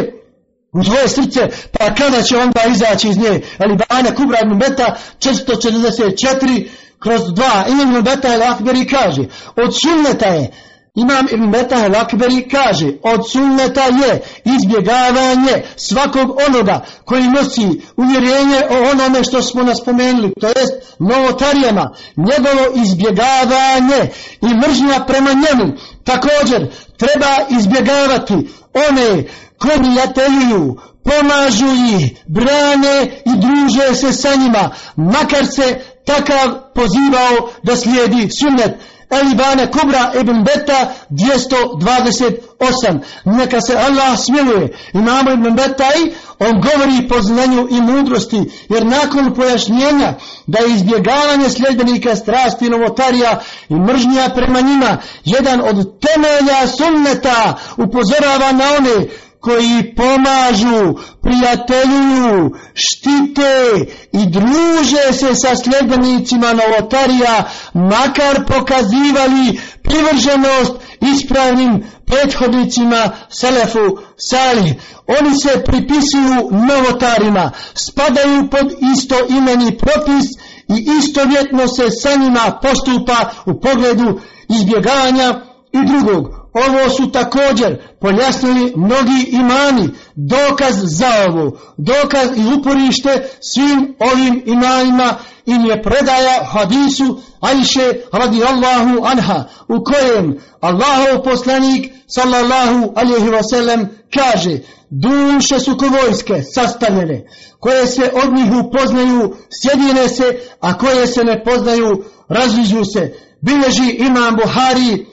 u tvoje srce, pa kada će onda izaći iz nje? Ali Banja Kubra ibn Beta 444 kroz 2. Ibn Beta el-Akberi kaže, od sunneta je Imam Ibn Metah Lakberi kaže, od sunneta je izbjegavanje svakog onoga koji nosi uvjerenje o onome što smo naspomenuli, to jest novotarijama, njegovo izbjegavanje i mržnja prema njemu. Također, treba izbjegavati one koji prijateljuju, pomažu ih, brane i druže se sa njima, makar se takav pozivao da slijedi sunnet. Elibane Kubra ibn Beta 228. Neka se Allah smiluje. Imamo ibn Betaj, on govori po znanju i mudrosti, jer nakon pojašnjenja da je izbjegavanje sljedbenika strasti novotarija i mržnja prema njima jedan od temelja sunneta upozorava na one koji pomažu, prijateljuju, štite i druže se sa sljedbenicima novotarija, makar pokazivali privrženost ispravnim prethodnicima Selefu Sali. Oni se pripisuju novotarima, spadaju pod isto imeni propis i istovjetno se sa njima postupa u pogledu izbjeganja i drugog. Ovo su također pojasnili mnogi imani, dokaz za ovo, dokaz i uporište svim ovim imanima im je predaja hadisu Ajše radijallahu anha u kojem Allahov poslanik sallallahu alaihi wasallam kaže duše su ko vojske sastavljene koje se od njih upoznaju sjedine se a koje se ne poznaju razližu se. Bilježi imam Buhari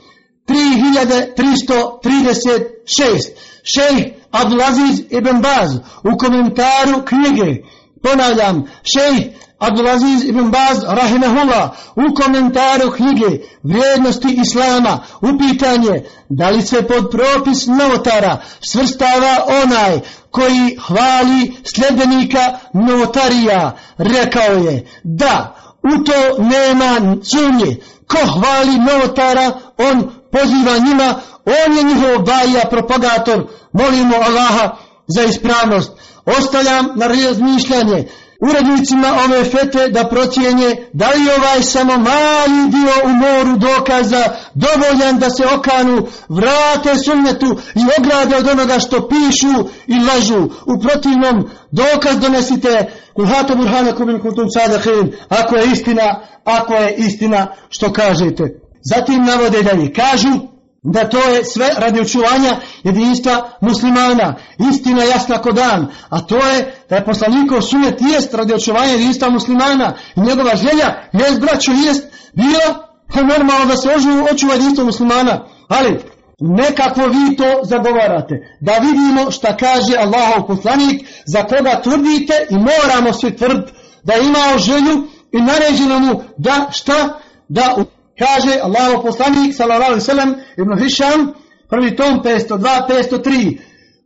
3336. Šejh Abdulaziz ibn Baz u komentaru knjige, ponavljam, šejh Abdulaziz ibn Baz rahimahullah u komentaru knjige vrijednosti Islama u pitanje da li se pod propis novotara svrstava onaj koji hvali sljedbenika novotarija rekao je da u to nema sumnje ko hvali novotara on poziva njima on je njihov baja propagator molimo Allaha za ispravnost ostavljam na razmišljanje urednicima ove fete da procijenje da li ovaj samo mali dio u moru dokaza dovoljan da se okanu, vrate sunnetu i ograde od onoga što pišu i lažu. U protivnom dokaz donesite Kulhata burhana kubin kultum sadahin, ako je istina, ako je istina što kažete. Zatim navode dalje, kažu da to je sve radi očuvanja jedinstva muslimana. Istina jasna ko dan, a to je da je poslanikov sunet jest radi očuvanja jedinstva muslimana i njegova želja jest braćo jest bila normalno da se očuva jedinstvo muslimana. Ali nekako vi to zagovarate. Da vidimo šta kaže Allahov poslanik za koga tvrdite i moramo svi tvrditi da je imao želju i naređeno mu da šta da Kaže Allahu poslanik sallallahu alejhi ve sellem Ibn Hisham prvi tom 502 503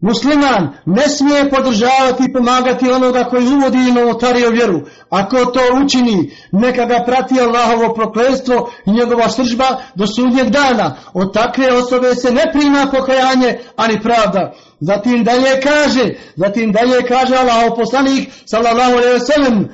Musliman ne smije podržavati i pomagati onoga koji uvodi novotariju vjeru. Ako to učini, neka ga prati Allahovo prokletstvo i njegova sržba do sudnjeg dana. Od takve osobe se ne prima pokajanje, ani pravda. Zatim dalje kaže, zatim dalje kaže Allahov poslanik, sallallahu sellem,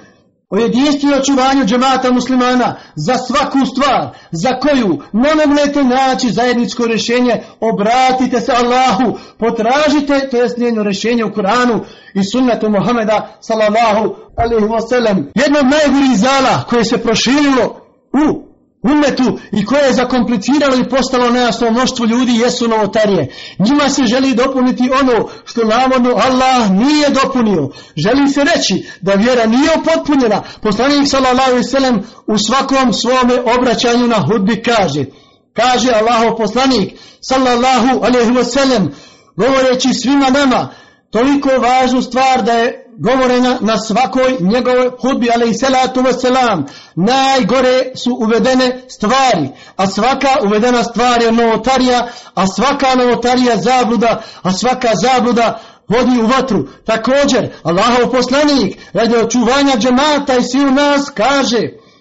o jedinstvu i očuvanju džemata muslimana za svaku stvar za koju ne mognete naći zajedničko rješenje, obratite se Allahu, potražite to njeno rješenje u Kuranu i sunnetu Muhameda sallallahu alaihi wasallam. Jedno od najgorih zala koje se proširilo u umetu i koje je zakompliciralo i postalo nejasno mnoštvo ljudi jesu novotarije. Njima se želi dopuniti ono što navodno Allah nije dopunio. Želi se reći da vjera nije upotpunjena. Poslanik sallallahu alejhi u svakom svome obraćanju na hudbi kaže: Kaže Allahov poslanik sallallahu alejhi ve sellem govoreći svima nama toliko važnu stvar da je govorena na svakoj njegovoj hudbi, ali i salatu wasalam, najgore su uvedene stvari, a svaka uvedena stvar je novotarija, a svaka novotarija zabluda, a svaka zabluda vodi u vatru. Također, Allahov poslanik, radi očuvanja džemata i svi u nas, kaže,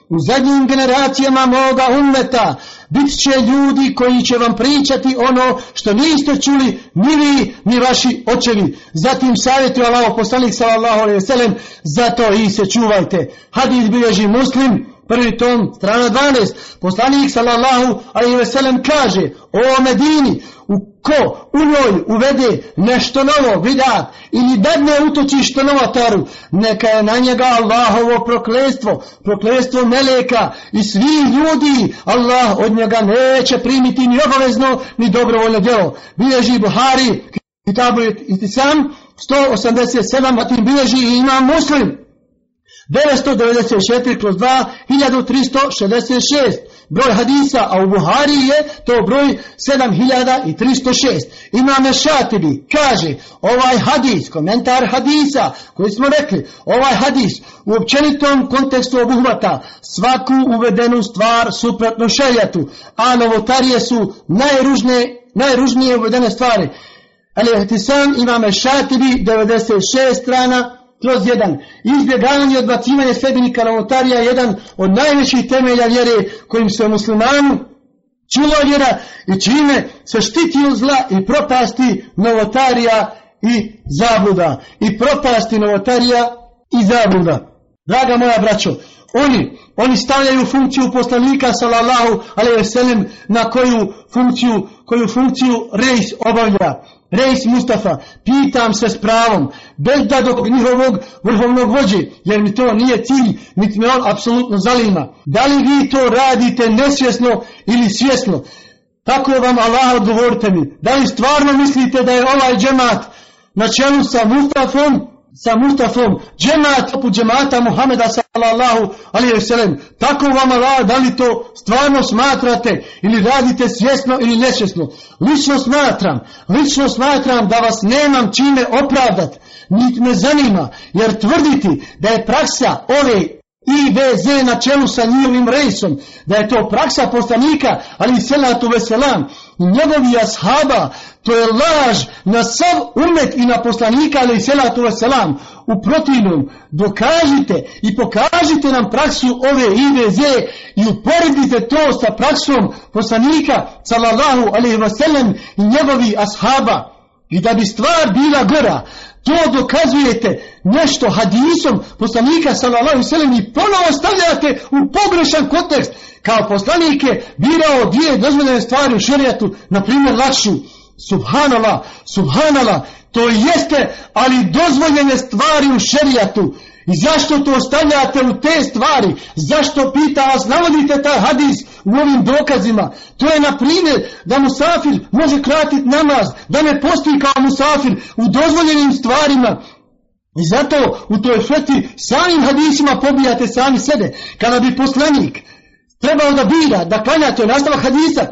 u zadnjim generacijama moga ummeta, bit će ljudi koji će vam pričati ono što niste čuli ni vi ni vaši očevi. Zatim savjetuje Allah poslanik sallallahu alejhi ve sellem zato i se čuvajte. Hadis bilježi Muslim prvi tom strana 12. Poslanik sallallahu alejhi ve sellem kaže: "O Medini, u ko u njoj uvede nešto novo, vidat, ili dadne utočište novataru, neka je na njega Allahovo proklestvo, proklestvo meleka i svi ljudi, Allah od njega neće primiti ni obavezno, ni dobrovoljno djelo. Bilježi Buhari, Kitabu Istisam, 187, a tim bilježi i imam muslim. 994 kroz 2, 1366 broj hadisa, a u Buhari je to broj 7306. Imame Šatibi kaže, ovaj hadis, komentar hadisa, koji smo rekli, ovaj hadis u općenitom kontekstu obuhvata svaku uvedenu stvar suprotno šeljatu, a novotarije su najružne, najružnije uvedene stvari. Ali sam imame Šatibi, 96 strana, kroz jedan. Izbjegavanje odbacivanje sljedbenika novotarija je jedan od najvećih temelja vjere kojim se muslimanu čuva vjera i čime se štiti od zla i propasti novotarija i zabluda. I propasti novotarija i zabluda. Draga moja braćo, oni, oni stavljaju funkciju poslanika sallallahu alejhi ve sellem na koju funkciju, koju funkciju reis obavlja. Reis Mustafa, pitam se s pravom, bez da dok njihovog vrhovnog vođe, jer mi to nije cilj, niti me on apsolutno zalima. Da li vi to radite nesvjesno ili svjesno? Tako vam Allah odgovorite mi. Da li stvarno mislite da je ovaj džemat na čelu sa Mustafom sa Mustafom, džemat poput džemata Muhameda sallallahu alaihi. Tako vam Allah, da li to stvarno smatrate ili radite svjesno ili nesvjesno? Lično smatram, lično smatram da vas nemam čime opravdat, niti me zanima, jer tvrditi da je praksa ove IBZ na čelu sa njihovim rejsom, da je to praksa poslanika, ali i selatu veselam, i njegovi ashaba, to je laž na sav umet i na poslanika, ali i selatu veselam. U protivnom, dokažite i pokažite nam praksu ove IBZ i uporedite to sa praksom poslanika, sallallahu alaihi wasallam, i njegovi ashaba. I da bi stvar bila gora, to dokazujete nešto hadisom poslanika sallallahu sallam i ponovo stavljate u pogrešan kontekst. Kao poslanik je birao dvije dozvoljene stvari u šerijatu, na primjer lakšu. Subhanala, subhanala, to jeste, ali dozvoljene stvari u šerijatu. I zašto to ostavljate u te stvari? Zašto pita vas, navodite taj hadis u ovim dokazima? To je na primjer da musafir može kratiti namaz, da ne postoji kao musafir u dozvoljenim stvarima. I zato u toj feti samim hadisima pobijate sami sebe. Kada bi poslanik trebao da bira, da klanja, nastavak hadisa,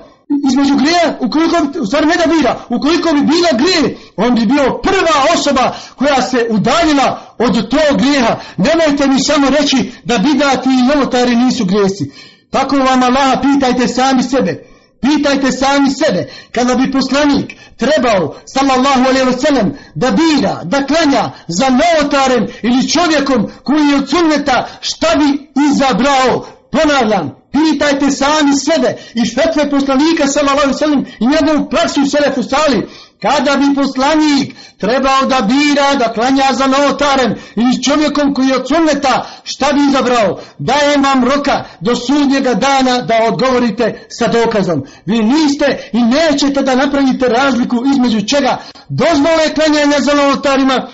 između grija, ukoliko u stvari ne da bira, ukoliko bi bila grije, on bi bio prva osoba koja se udaljila od tog grijeha. Nemojte mi samo reći da bidati i novotari nisu grijesi. Tako vam Allah pitajte sami sebe. Pitajte sami sebe, kada bi poslanik trebao, sallallahu alaihi wasallam, da bira, da klanja za novotarem ili čovjekom koji je od sunneta, šta bi izabrao? Ponavljam, Pitajte sami sebe i fetve poslanika sallallahu sallam i njegovu praksu u selefu stali. Kada bi poslanik trebao da bira, da klanja za novotarem ili čovjekom koji je od sunneta, šta bi izabrao? Dajem vam roka do sudnjega dana da odgovorite sa dokazom. Vi niste i nećete da napravite razliku između čega dozvole klanjanja za novotarima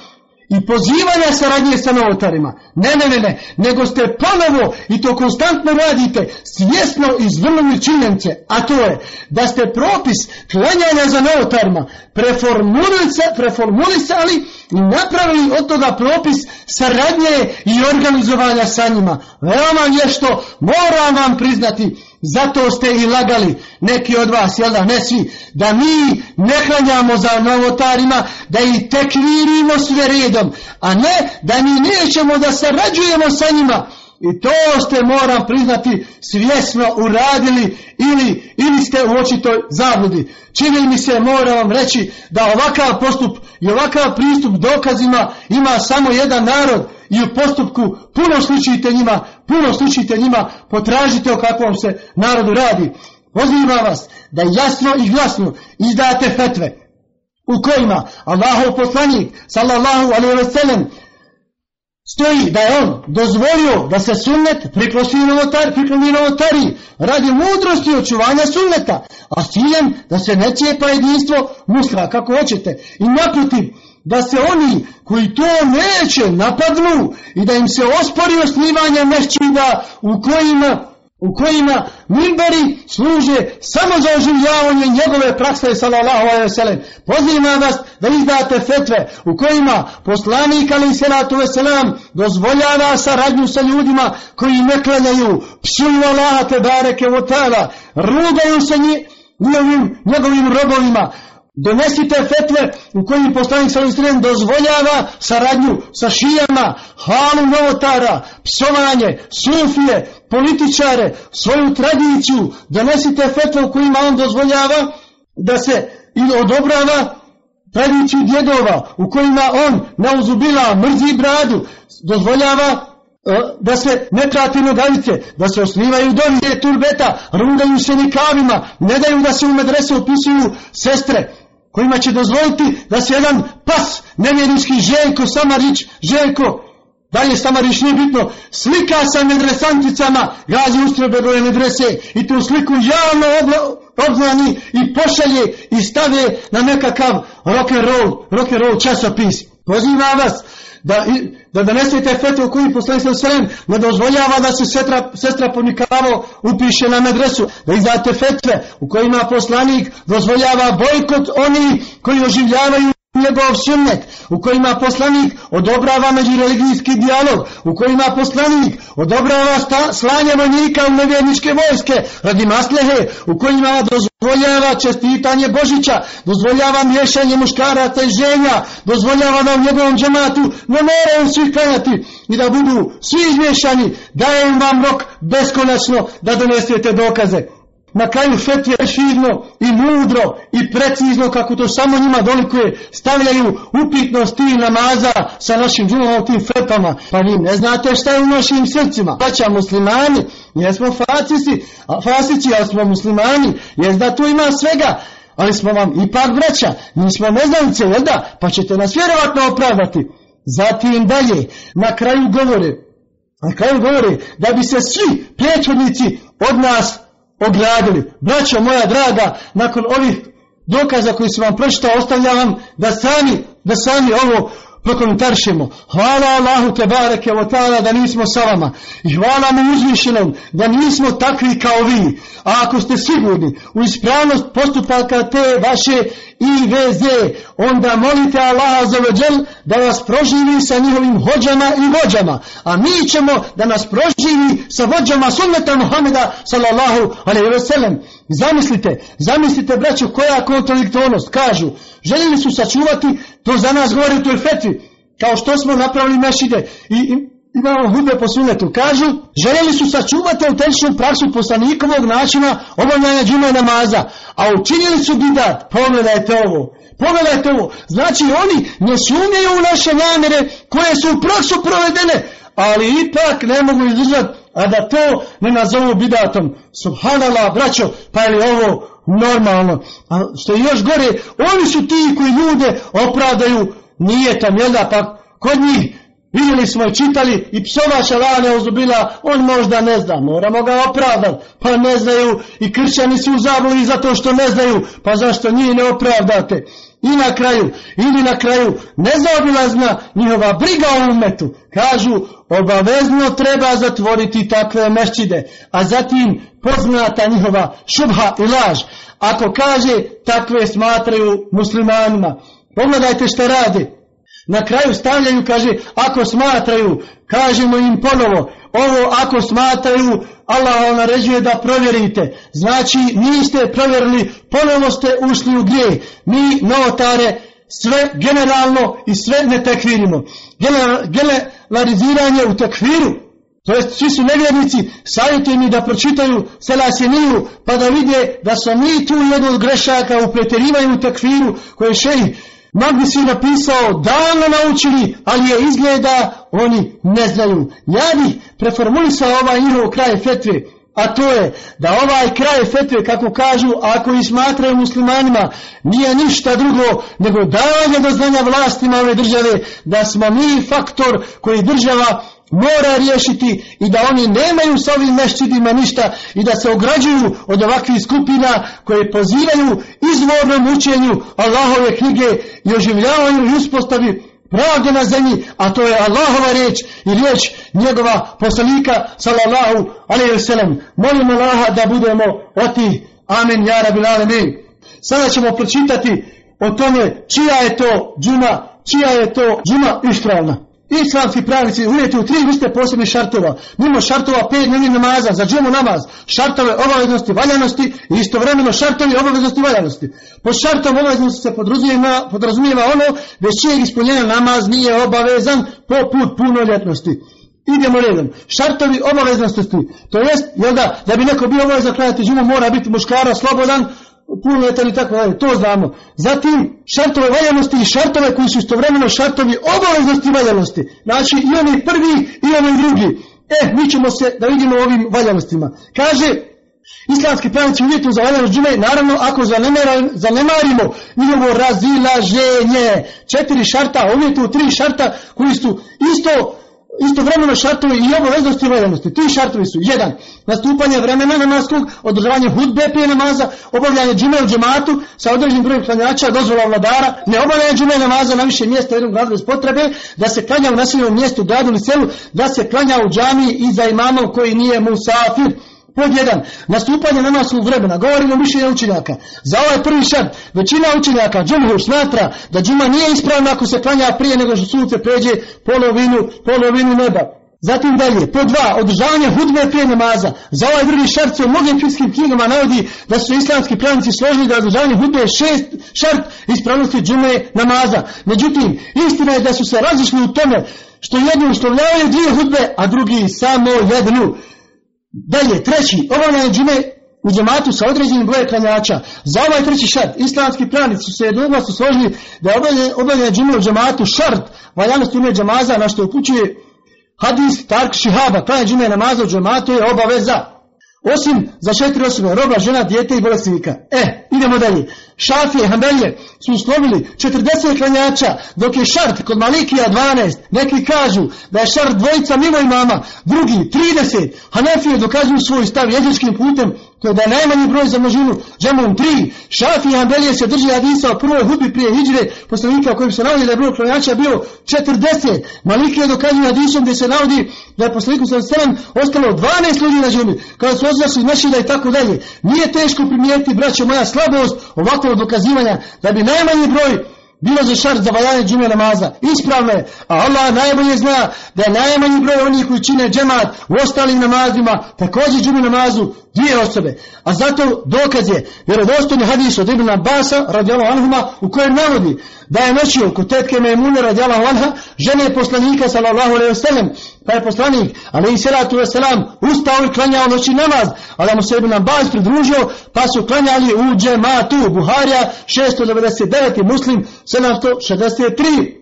i pozivanja saradnje sa novotarima. Ne, ne, ne, ne, nego ste ponovo i to konstantno radite svjesno izvrnuli činjenice, a to je da ste propis klanjanja za novotarima preformulisali i napravili od toga propis saradnje i organizovanja sa njima. Veoma nešto moram vam priznati zato ste i lagali neki od vas, jel da, ne svi, da mi ne hranjamo za novotarima, da ih tekvirimo sve redom, a ne da mi nećemo da sarađujemo sa njima. I to ste, moram priznati, svjesno uradili ili, ili ste u očitoj zabludi. Čini mi se, moram vam reći, da ovakav postup i ovakav pristup dokazima ima samo jedan narod, i u postupku puno slučite njima, puno slučite njima, potražite o kakvom se narodu radi. Pozivam vas da jasno i glasno izdate fetve u kojima Allahov poslanik sallallahu alaihi ve sellem stoji da je on dozvolio da se sunnet prikloni novotar, radi mudrosti i očuvanja sunneta, a s ciljem da se ne cijepa jedinstvo musla kako hoćete. I naprotiv, da se oni koji to neće napadnu i da im se ospori osnivanje mešćida u kojima u kojima mimberi služe samo za oživljavanje njegove prakse sallallahu alejhi ve sellem. Pozivam vas da izdate fetve u kojima poslanik alejhi salatu ve selam dozvoljava saradnju sa ljudima koji ne klanjaju, psuju Allaha te bareke ve taala, rugaju se njihovim njegovim robovima, Donesite fetve u kojim poslanik sallallahu dozvoljava saradnju sa šijama, halu novotara, psovanje, sufije, političare, svoju tradiciju. Donesite fetve u kojima on dozvoljava da se ili odobrava tradiciju djedova u kojima on nauzubila mrzi bradu, dozvoljava e, da se ne trati nogavice, da se osnivaju dovije turbeta, rungaju se nikavima, ne daju da se u medrese upisuju sestre, kojima će dozvoliti da se jedan pas nevjernički Željko Samarić, Željko, dalje Samarić nije bitno, slika sa medresanticama, gazi ustrebe medrese i tu sliku javno obznani i pošalje i stave na nekakav and roll časopis. Pozivam vas da, da donesete fetu u koji poslanik sallam ne dozvoljava da se sestra, sestra ponikavo upiše na medresu, da izdate fetve u kojima poslanik dozvoljava bojkot oni koji oživljavaju njegov sunnet, u kojima poslanik odobrava međureligijski dijalog, u kojima poslanik odobrava sta, slanje vojnika u nevjerničke vojske radi maslehe, u kojima dozvoljava čestitanje Božića, dozvoljava miješanje muškaraca i ženja, dozvoljava da u njegovom džematu ne moraju svi klanjati i da budu svi izmješani, dajem vam rok beskonačno da donesete dokaze na kraju fetve širno i mudro i precizno kako to samo njima dolikuje. Stavljaju upitnost tih namaza sa našim džumom tim fetama. Pa vi ne znate šta je u našim srcima. Plaća muslimani jesmo fasici a fasici ali smo muslimani jes da tu ima svega. Ali smo vam ipak braća nismo neznalice jel da? Pa ćete nas vjerovatno opravdati. Zatim dalje na kraju govore na kraju govore da bi se svi prethodnici od nas ogradili. Braćo moja draga, nakon ovih dokaza koji su vam pročitao, ostavljam vam da sami, da sami ovo prokomentarišemo. Hvala Allahu te bareke ta'ala da nismo sa vama. I hvala mu uzvišenom da nismo takvi kao vi. A ako ste sigurni u ispravnost postupaka te vaše i veze, onda molite Allaha za veđel da vas proživi sa njihovim hođama i vođama. A mi ćemo da nas proživi sa vođama sunneta Muhameda sallallahu alaihi ve sellem. Zamislite, zamislite braćo koja kontradiktornost. Kažu, željeli su sačuvati, to za nas govori u toj fetvi, kao što smo napravili mešide i, i imamo hudbe po sunnetu. Kažu, željeli su sačuvati autentičnu praksu poslanikovog načina obavljanja džuma namaza, a učinili su bidat. Pogledajte ovo. Pogledajte ovo. Znači oni ne sumnjaju u naše namjere koje su u praksu provedene, ali ipak ne mogu izdržati, a da to ne nazovu bidatom. Subhanallah, braćo, pa je li ovo normalno? A što je još gore, oni su ti koji ljude opravdaju nijetom, jel da, pa kod njih Vidjeli smo i čitali i psova šalane ozubila, on možda ne zna, moramo ga opravdati, pa ne znaju i kršćani su u zato što ne znaju, pa zašto njih ne opravdate. I na kraju, ili na kraju, nezaobilazna njihova briga o umetu, kažu, obavezno treba zatvoriti takve mešćide, a zatim poznata njihova šubha i laž, ako kaže, takve smatraju muslimanima. Pogledajte što radi. Na kraju stavljaju, kaže, ako smatraju, kažemo im ponovo, ovo ako smatraju, Allah vam naređuje da provjerite. Znači, niste provjerili, ponovo ste ušli u grije. Mi, novotare, sve generalno i sve ne tekvirimo. Generaliziranje u tekviru, to jest svi su nevjernici, savjetuju mi da pročitaju Selaseniju, pa da vide da su mi tu jedno od grešaka u pretjerivanju u tekviru, koje šeji Magdi si napisao, davno naučili, ali je izgleda, oni ne znaju. Ja bih preformulisao ovaj njihov kraj fetve, a to je da ovaj kraj fetve, kako kažu, ako ih smatraju muslimanima, nije ništa drugo nego davanje do znanja vlastima ove države, da smo mi faktor koji država mora riješiti i da oni nemaju s ovim mešćidima ništa i da se ograđuju od ovakvih skupina koje pozivaju izvornom učenju Allahove knjige i oživljavaju i uspostavi pravde na zemlji, a to je Allahova riječ i riječ njegova poslanika sallallahu alaihi wasallam. Molim Allaha da budemo oti. Amin, ja rabil alamin. Sada ćemo pročitati o tome čija je to džuma, čija je to džuma ispravna. Islamski pravnici uvjeti u tri vrste posebnih šartova. Mimo šartova pet dnevni namaza, za džumu namaz, šartove obaveznosti valjanosti i istovremeno šartovi obaveznosti valjanosti. Po šartom obaveznosti se podrazumijeva, podrazumijeva ono bez čijeg ispunjenja namaz nije obavezan poput punoljetnosti. Idemo redom. Šartovi obaveznosti, to jest, jel da, da bi neko bio obavezan klanjati džumu, mora biti muškara, slobodan, punoljetan i tako dalje, to znamo. Zatim, šartove valjanosti i šartove koji su istovremeno šartovi obaveznosti valjanosti. Znači, i oni prvi i oni drugi. E, mi ćemo se da vidimo ovim valjanostima. Kaže, islamski pravnici uvjetu za valjanost džume, naravno, ako zanemarimo njihovo razilaženje, četiri šarta, uvjetu tri šarta koji su isto istovremeno šartovi i obaveznosti i. Ti šartovi su jedan, nastupanje vremena namaskog, održavanje hudbe prije namaza, obavljanje džume u džematu sa određenim brojem klanjača, dozvola vladara, ne obavljanje džume namaza na više mjesta u jednom gradu bez potrebe, da se klanja u naseljenom mjestu, gradu ili selu, da se klanja u džami i za imamom koji nije musafir. Pod jedan, nastupanje namaskog vremena, govorimo mišljenja učenjaka. Za ovaj prvi šart, većina učenjaka, džumhur, smatra da džuma nije ispravna ako se klanja prije nego što sunce pređe polovinu, polovinu neba. Zatim dalje, po dva, održavanje hudbe prije namaza. Za ovaj drugi šart se u mnogim fikskim knjigama navodi da su islamski pravnici složili da održavanje hudbe je šest šart ispravnosti džume namaza. Međutim, istina je da su se razišli u tome što jedni uslovljavaju dvije hudbe, a drugi samo jednu. Dalje, treći, obavljanje džume u džematu sa određenim brojem klanjača. Za ovaj treći šart, islamski pravnici su se jednoglasno složili da je obavljanje, obavljanje u džematu šart valjanosti ume džemaza na što upućuje Hadis Tark Šihaba, klanja džume namaza u džematu je obaveza. Osim za četiri osobe, roba, žena, dijete i bolesnika. E, idemo dalje. Šafije, Hanbelije su uslovili 40 klanjača, dok je šart kod Malikija 12. Neki kažu da je šart dvojica mimo imama, drugi 30. Hanefije dokazuju svoj stav jezičkim putem, to je da je najmanji broj za množinu, džemom 3. Šafije, Hanbelije se drži Hadisa o prvoj hudbi prije hijđre, poslanika u kojem se navodi da je broj klanjača bio 40. Malikija dokazuje Hadisom gdje se navodi da je poslaniku sa 7 ostalo 12 ljudi na džumi, kada su ozvašli našida i tako dalje. Nije teško primijetiti, braćo moja, slabost ovakvog dokazivanja da bi najmanji broj bilo za šart za valjanje džume namaza. Ispravno je, a Allah najbolje zna da je najmanji broj onih koji čine džemat u ostalim namazima, također džume namazu, dvije osobe. A zato dokaz je vjerodostojni hadis od Ibn Abasa radijalahu anhuma u kojem navodi da je noćio kod tetke Mejmune radijalahu anha žene poslanika sallallahu alaihi wasallam pa je poslanik alaihi salatu wasallam ustao i klanjao noći namaz a da mu se Ibn Abbas pridružio pa su klanjali u džematu Buharija 699 muslim 763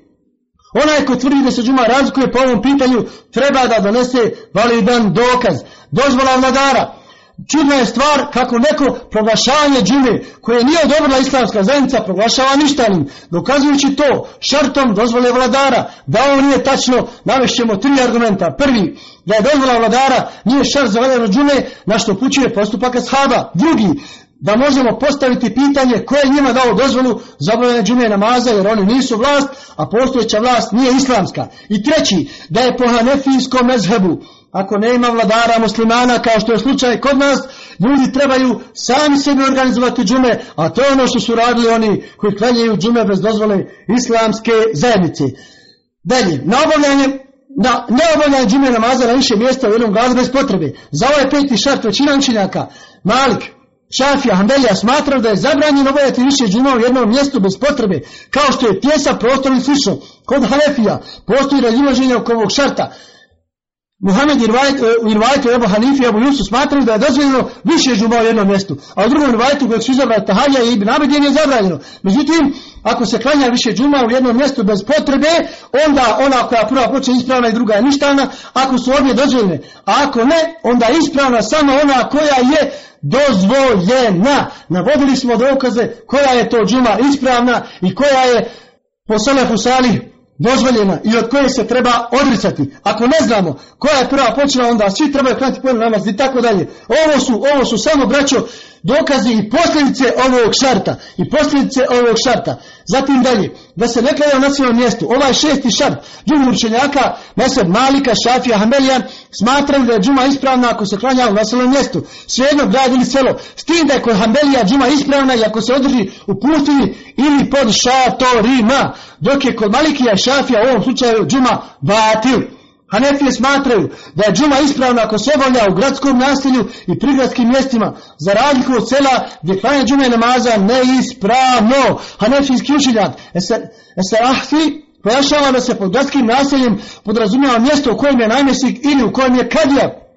Onaj ko tvrdi da se džuma razlikuje po ovom pitanju treba da donese validan dokaz. Dozvola vladara. Čudna je stvar kako neko proglašavanje džume koje nije odobrila islamska zajednica proglašava ništanim. Dokazujući to šartom dozvole vladara da ovo nije tačno navešćemo tri argumenta. Prvi, da je dozvola vladara nije šart za valjano džume na što pućuje postupak ashaba. Drugi, da možemo postaviti pitanje ko je njima dao dozvolu za obavljanje džume namaza jer oni nisu vlast, a postojeća vlast nije islamska. I treći, da je po hanefijskom mezhebu ako nema vladara muslimana kao što je slučaj kod nas, ljudi trebaju sami sebi organizovati džume, a to je ono što su radili oni koji klanjaju džume bez dozvole islamske zajednice. Dalje, na obavljanje na neobavljanje džume namaza na više mjesta u jednom gradu bez potrebe. Za ovaj peti šart većina Malik, Šafija, Hanbelija smatrao da je zabranjeno obavljati više džuma u jednom mjestu bez potrebe, kao što je tjesa prostor i slično. Kod Hanefija postoji razilaženje oko ovog šarta. Muhammed u Irvajtu Ebu Hanifi i Ebu Yusuf smatrali da je dozvoljeno više džuma u jednom mjestu, a u drugom Irvajtu kojeg su izabrali Tahadja i Ibn Abedin je zabranjeno. Međutim, ako se klanja više džuma u jednom mjestu bez potrebe, onda ona koja prva počne ispravna i druga je ništana, ako su obje dozvoljene. A ako ne, onda je ispravna samo ona koja je dozvoljena. Navodili smo dokaze koja je to džuma ispravna i koja je po Selefu Salih dozvoljena i od koje se treba odricati. Ako ne znamo koja je prva počela, onda svi trebaju klanjati pojene namaz i tako dalje. Ovo su, ovo su samo, braćo, dokazi i posljedice ovog šarta. I posljedice ovog šarta. Zatim dalje, da se ne klanja na svojom mjestu. Ovaj šesti šart, džumu učenjaka, Malika, Šafija, Hamelijan, smatraju da je džuma ispravna ako se klanja u naselnom mjestu. Svejedno grad ili selo. S tim da je kod Hamelija džuma ispravna i ako se održi u pustini ili pod šatorima. Dok je kod Malikija i Šafija u ovom slučaju džuma batil. Hanefije smatraju da je džuma ispravna ako se obavlja u gradskom naselju i prigradskim mjestima, za razliku od sela gdje klanja džume namaza neispravno. Hanefijski učenjak Esarahfi pojašava da se pod gradskim naseljem podrazumijeva mjesto u kojem je najmjesnik ili u kojem je kadija.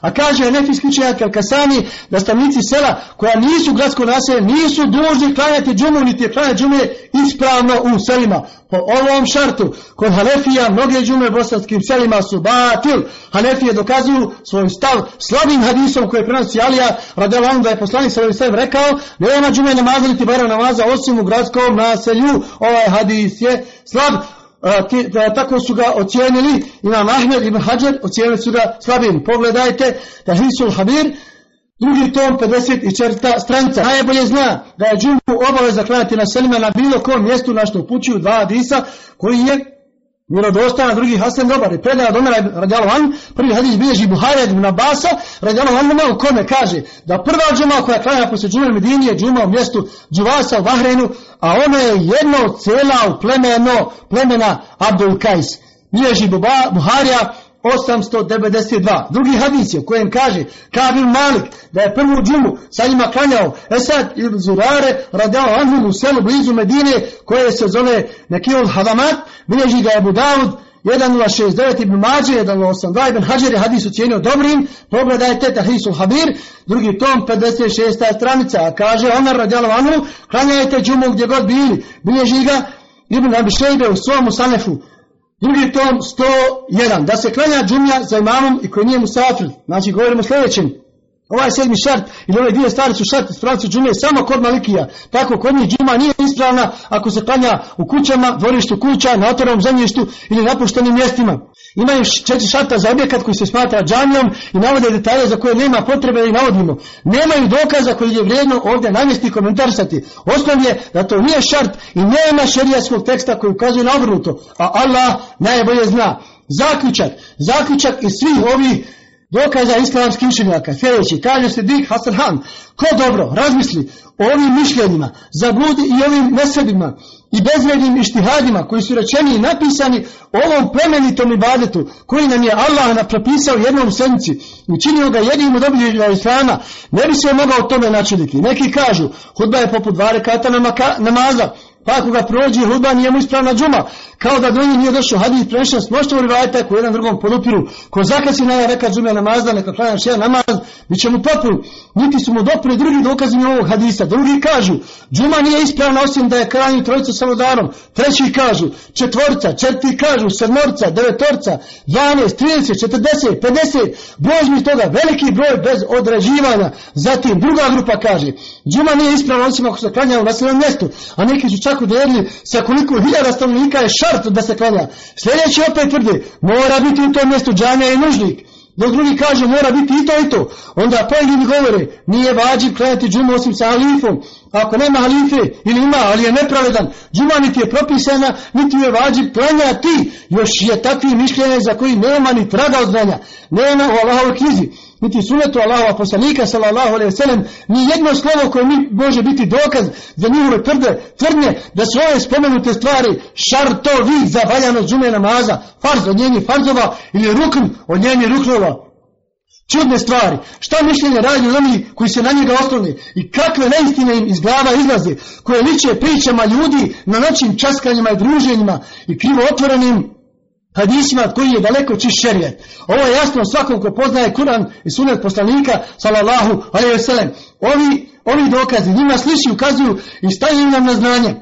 A kaže Nefijski učenjak Al-Kasani da stavnici sela koja nisu gradsko naselje nisu dužni klanjati džumu niti klanjati džume ispravno u selima. Po ovom šartu kod Hanefija mnoge džume bosanskim selima su batil. Hanefije dokazuju svoj stav slabim hadisom koji prenosi Alija radijalahu da je poslanik sa ovim rekao nema džume namaza niti bara namaza osim u gradskom naselju. Ovaj hadis je slab tako su ga ocijenili Imam Ahmed ibn Hajar ocijenili su ga slabim. Pogledajte Tahrisul Habir drugi tom 54. stranica. Najbolje zna da je džumbu obaveza klanjati na selima na bilo kom mjestu na što upućuju dva hadisa koji je Vjerodostojna, drugi Hasan dobar. I predaja od Omera radijalu an, prvi hadis bilježi Buharija ibn Abasa, radijalu an u kome kaže da prva džuma koja klanja posle džume Medini je džuma u mjestu Džuvasa u Bahrenu, a ono je jedno cela u plemeno, plemena Abdul Kajs. Bilježi Buharija 892. Drugi hadis je u kojem kaže Kabir Malik da je prvu džumu sa njima klanjao Esad i Zurare radao Anhum u selu blizu Medine koje se zove Nekil Hadamat. Bilježi ga je Budavud 1069 ibn Mađe, 1082 ibn Hađer je hadis ucijenio dobrim, pogledajte Tahisul Habir, drugi tom 56. stranica, a kaže Omer radijalu anhu, klanjajte džumu gdje god bili, bilježi ga Ibn Abi Šejbe u svom Sanefu, Drugi tom 101. Da se klanja džumja za imamom i koji nije musafir. Znači govorimo sljedećem. Ovaj sedmi šart ili ove dvije stvari su šart ispravci džume samo kod Malikija. Tako kod njih džuma nije ispravna ako se klanja u kućama, dvorištu kuća, na otvorenom zemljištu ili napuštenim mjestima. Imaju četiri šarta za objekat koji se smatra džamijom i navode detalje za koje nema potrebe ih navodimo. Nemaju dokaza koji je vrijedno ovdje navesti i komentarisati. Osnov je da to nije šart i nema šerijatskog teksta koji ukazuje na obrnuto. A Allah najbolje zna. Zaključak, zaključak iz svih ovih dokaza islamskih učenjaka. Sljedeći, kaže se Dik Hasan Han, ko dobro razmisli o ovim mišljenjima, zabludi i ovim nesebima i bezvrednim ištihadima koji su rečeni i napisani o ovom plemenitom ibadetu koji nam je Allah propisao jednom sedmici i učinio ga jedinim od obilježja Islama, ne bi se mogao tome načuditi. Neki kažu, hudba je poput dva rekata namaza, pa ako ga prođe hudba nije mu ispravna džuma. Kao da do njih nije došao hadis prenešen s mnoštvo rivajta koji jedan drugom podupiru. Ko zakasi na reka džume namazda, neka klanja jedan namaz, bit će mu popun. Niti su mu dopili drugi dokazi ovog hadisa. Drugi kažu, džuma nije ispravna osim da je krajnji trojica samodarom. Treći kažu, četvorca, četiri kažu, sedmorca, devetorca, 12, 30, 40, 50, broj toga, veliki broj bez određivanja. Zatim druga grupa kaže, džuma nije ispravna osim ako se klanja u naseljenom mjestu, a neki su čak udjerili sa koliko hiljada stanovnika je šart da se klanja. Sljedeći opet tvrdi, mora biti u tom mjestu džamija i nužnik. Dok drugi kaže mora biti i to i to. Onda pojedini govore nije vađi klanjati džumu osim sa halifom. Ako nema halife ili ima, ali je nepravedan, džuma niti je propisana, niti je vađi klanjati. Još je takvi mišljenje za koji nema ni traga od znanja. Nema u Allahovoj knjizi niti sunetu Allahova poslanika sallallahu alejhi ve ni jedno slovo koje mi može biti dokaz za njihove tvrde tvrdnje da su ove spomenute stvari šartovi za valjano džume namaza, farz od njeni farzova ili rukn od njeni ruknova. Čudne stvari. Šta mišljenje radi oni koji se na njega oslone i kakve neistine im iz glava izlaze, koje liče pričama ljudi na noćim časkanjima i druženjima i krivo otvorenim hadisima koji je daleko čist šerijet. Ovo je jasno svakom ko poznaje Kur'an i sunet poslanika sallallahu alaihi wasallam. Ovi, ovi dokazi njima sliši ukazuju i stavljaju nam na znanje.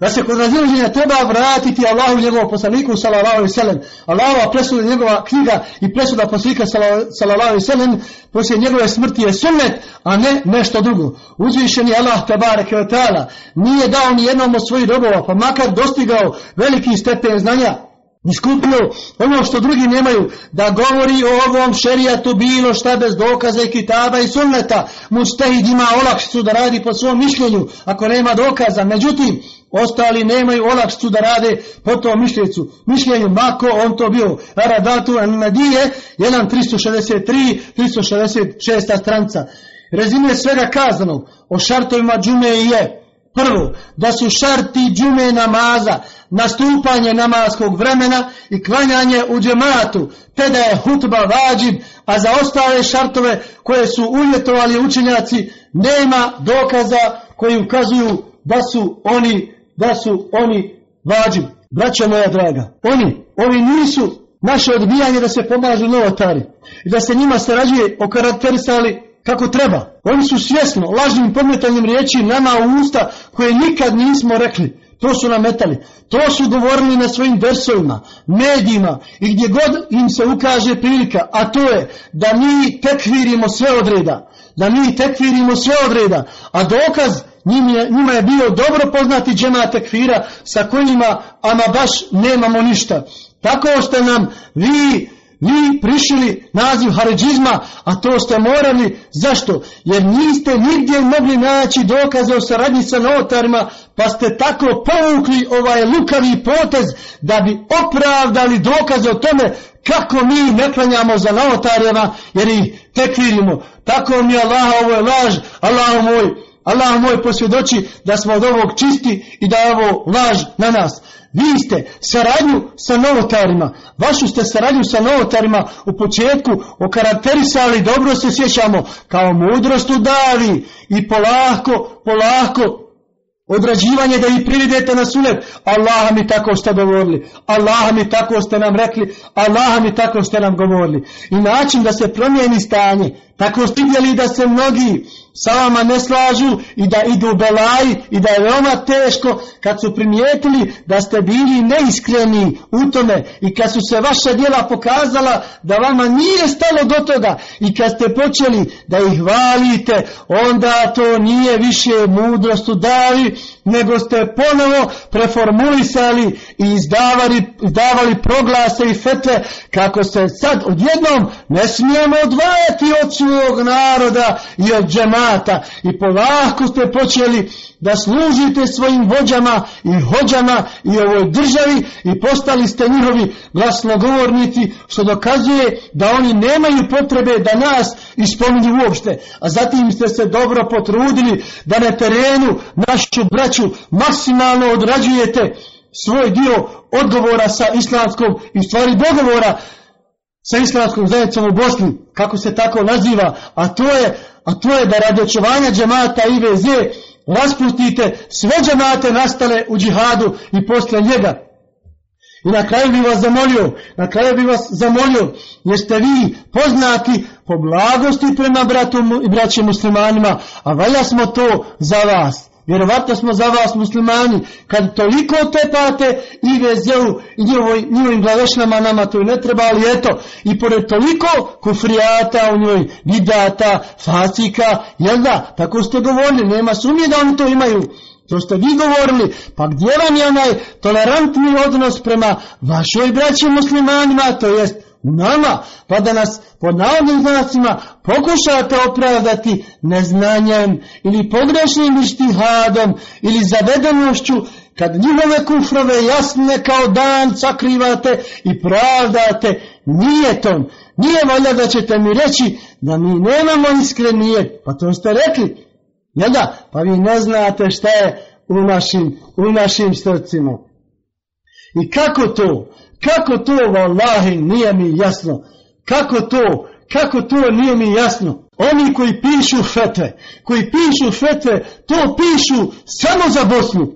Da se kod razilaženja treba vratiti Allahu njegovom poslaniku sallallahu alaihi wasallam. Allahova presuda njegova knjiga i presuda poslanika sallallahu alaihi wasallam poslije njegove smrti je sunnet, a ne nešto drugo. Uzvišeni Allah tabareke ta'ala nije dao ni jednom od svojih robova, pa makar dostigao veliki stepen znanja, Iskupio ono što drugi nemaju, da govori o ovom šerijatu bilo šta bez dokaza i kitaba i sunneta. Mustahid ima olakšicu da radi po svom mišljenju, ako nema dokaza. Međutim, ostali nemaju olakšicu da rade po tom mišljenju. Mišljenju, mako on to bio. Aradatu Anadije, 1.363, 366. stranca. Rezime svega kazanog o šartovima džume je Prvo, da su šarti džume namaza, nastupanje namaskog vremena i klanjanje u džematu, te da je hutba vađib, a za ostale šartove koje su uvjetovali učenjaci nema dokaza koji ukazuju da su oni, da su oni vađib. Braća moja draga, oni, ovi nisu naše odbijanje da se pomažu novotari i da se njima sarađuje okarakterisali kako treba. Oni su svjesno lažnim pometanjem riječi nama u usta koje nikad nismo rekli. To su nametali. To su govorili na svojim versovima, medijima i gdje god im se ukaže prilika, a to je da mi tekvirimo sve odreda. Da mi tekvirimo sve odreda. A dokaz njima je, njima je bio dobro poznati džema tekvira sa kojima ama baš nemamo ništa. Tako što nam vi vi prišili naziv haređizma, a to ste morali. Zašto? Jer niste nigdje mogli naći dokaze o saradnji sa notarima, pa ste tako povukli ovaj lukavi potez da bi opravdali dokaze o tome kako mi ne klanjamo za notarima jer ih tekvirimo. Tako mi Allah, ovo je laž, Allah moj, Allah moj posvjedoči da smo od ovog čisti i da je ovo laž na nas. Vi ste saradnju sa novotarima, vašu ste saradnju sa novotarima u početku okarakterisali, dobro se sjećamo, kao mudrost u davi i polako, polako odrađivanje da ih prividete na sunet. Allah mi tako ste govorili, Allah mi tako ste nam rekli, Allah mi tako ste nam govorili. I način da se promijeni stanje, tako ste vidjeli da se mnogi sa vama ne slažu i da idu belaji i da je veoma teško kad su primijetili da ste bili neiskreni u tome i kad su se vaša djela pokazala da vama nije stalo do toga i kad ste počeli da ih hvalite onda to nije više mudrost u davi nego ste ponovo preformulisali i izdavali, izdavali proglase i fetve kako se sad odjednom ne smijemo odvajati od svog naroda i od džemata i polako ste počeli da služite svojim vođama i hođama i ovoj državi i postali ste njihovi glasnogovornici što dokazuje da oni nemaju potrebe da nas ispominju uopšte. A zatim ste se dobro potrudili da na terenu našu braću maksimalno odrađujete svoj dio odgovora sa islamskom i stvari dogovora sa islamskom zajednicom u Bosni, kako se tako naziva, a to je, a to je da radi očuvanja džemata IVZ raspustite sve džemate nastale u džihadu i poslije njega. I na kraju bi vas zamolio, na kraju bi vas zamolio, jer ste vi poznati po blagosti prema bratu i braće muslimanima, a valja smo to za vas. Vjerovatno smo za vas muslimani, kad toliko tepate i vezeu i njihovoj, njihovim glavešnama nama to ne treba, ali eto, i pored toliko kufrijata u njoj, vidata, fasika, jel da, tako ste govorili, nema sumnje da oni to imaju. To ste vi govorili, pa gdje vam je onaj tolerantni odnos prema vašoj braći muslimanima, to jest nama, pa da nas pod navodnim znacima pokušate opravdati neznanjem ili pogrešnim ištihadom ili zavedenošću, kad njihove kufrove jasne kao dan sakrivate i pravdate nijetom. Nije volja da ćete mi reći da mi nemamo iskren nijet, pa to ste rekli. Jel da? Pa vi ne znate šta je u našim, u našim srcima. I kako to? Kako to, vallahi, nije mi jasno. Kako to, kako to nije mi jasno. Oni koji pišu fetve, koji pišu fetve, to pišu samo za Bosnu.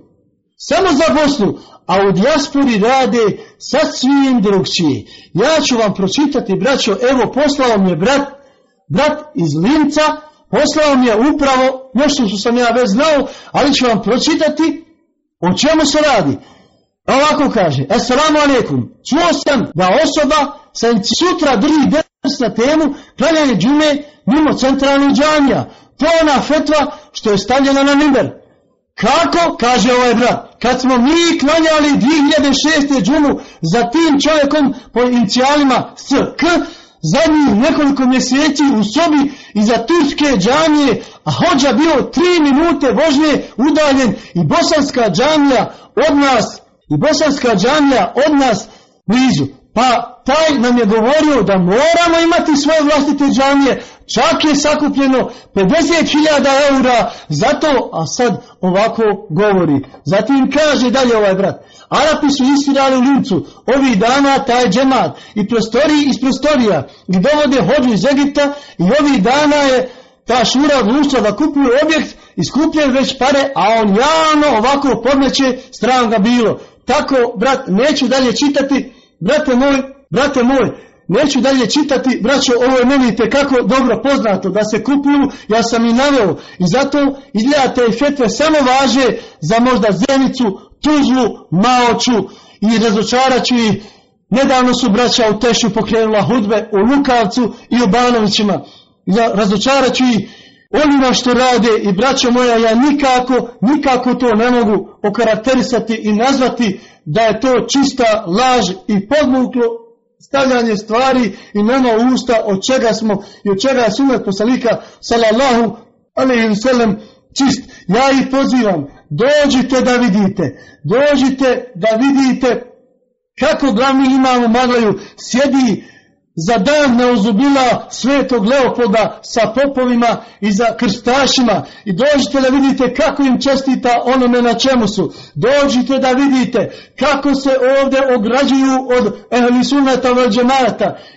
Samo za Bosnu, a u dijaspori rade sasvim drugčije. Ja ću vam pročitati, braćo, evo poslao mi je brat, brat iz Linca, poslao mi je upravo, nešto što sam ja već znao, ali ću vam pročitati o čemu se radi. Ovako kaže, assalamu alaikum, čuo sam da osoba sa sutra drži ders na temu klanjanje džume mimo centralnih džamija. To je ona fetva što je stavljena na niber. Kako? Kaže ovaj brat. Kad smo mi klanjali 2006. džumu za tim čovjekom po inicijalima SK, zadnjih nekoliko mjeseci u sobi iza turske džamije, a hođa bio tri minute vožnje udaljen i bosanska džamija od nas i bosanska džamija od nas blizu. Pa taj nam je govorio da moramo imati svoje vlastite džamije, čak je sakupljeno 50.000 eura za to, a sad ovako govori. Zatim kaže dalje ovaj brat, Arapi su istirali u lincu, ovih dana taj džemat i prostoriji iz prostorija i dovode hođu iz Egipta i ovih dana je ta šura odlučila da kupuje objekt i skupljaju već pare, a on javno ovako podmeće stran ga bilo. Tako, brat, neću dalje čitati, brate moj, brate moj, neću dalje čitati, braćo, ovo je meni kako dobro poznato, da se kupuju, ja sam i naveo, i zato izgleda te fetve samo važe za možda Zenicu, Tuzlu, Maoču i razočarat. Nedavno su braća u Tešu pokrenula hudbe u Lukavcu i u Banovićima. Razočarat ih onima što rade i braćo moja, ja nikako, nikako to ne mogu okarakterisati i nazvati da je to čista laž i podmuklo stavljanje stvari i nama usta od čega smo i od čega je sunet poslanika sallallahu alaihi čist. Ja ih pozivam, dođite da vidite, dođite da vidite kako glavni imamo Maglaju sjedi za dan neozubila svetog Leopolda sa popovima i za krstašima i dođite da vidite kako im čestita onome na čemu su. Dođite da vidite kako se ovdje ograđuju od ehli sunnata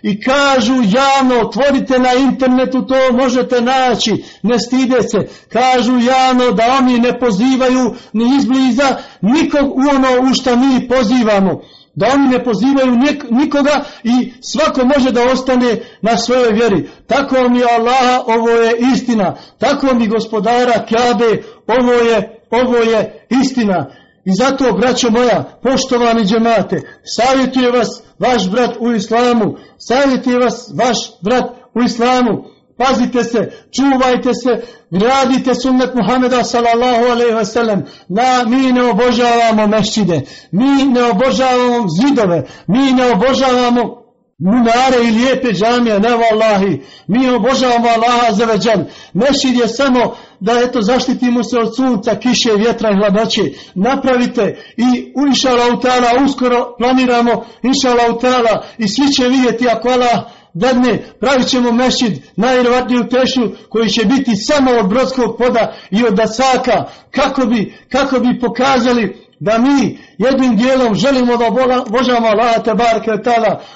i kažu javno, otvorite na internetu, to možete naći, ne stide se. Kažu javno da oni ne pozivaju ni izbliza nikog u ono u što mi pozivamo da oni ne pozivaju nikoga i svako može da ostane na svojoj vjeri. Tako mi Allaha, ovo je istina. Tako mi gospodara Kabe, ovo je, ovo je istina. I zato, braćo moja, poštovani džemate, savjetuje vas vaš brat u islamu, savjetuje vas vaš brat u islamu, Pazite se, čuvajte se, gradite sunnet Muhameda sallallahu alaihi wasallam. Na, mi ne obožavamo mešćide, mi ne obožavamo zidove, mi ne obožavamo munare i lijepe džamije, ne vallahi. Mi obožavamo Allaha za veđan. Mešid je samo da eto zaštitimo se od sunca, kiše, vjetra i hladnoće. Napravite i u inša uskoro planiramo inša i svi će vidjeti ako Allah dadne, pravit ćemo mešid najvjerovatniju tešu koji će biti samo od brodskog poda i od dasaka kako bi, kako bi pokazali da mi jednim dijelom želimo da božamo Allaha te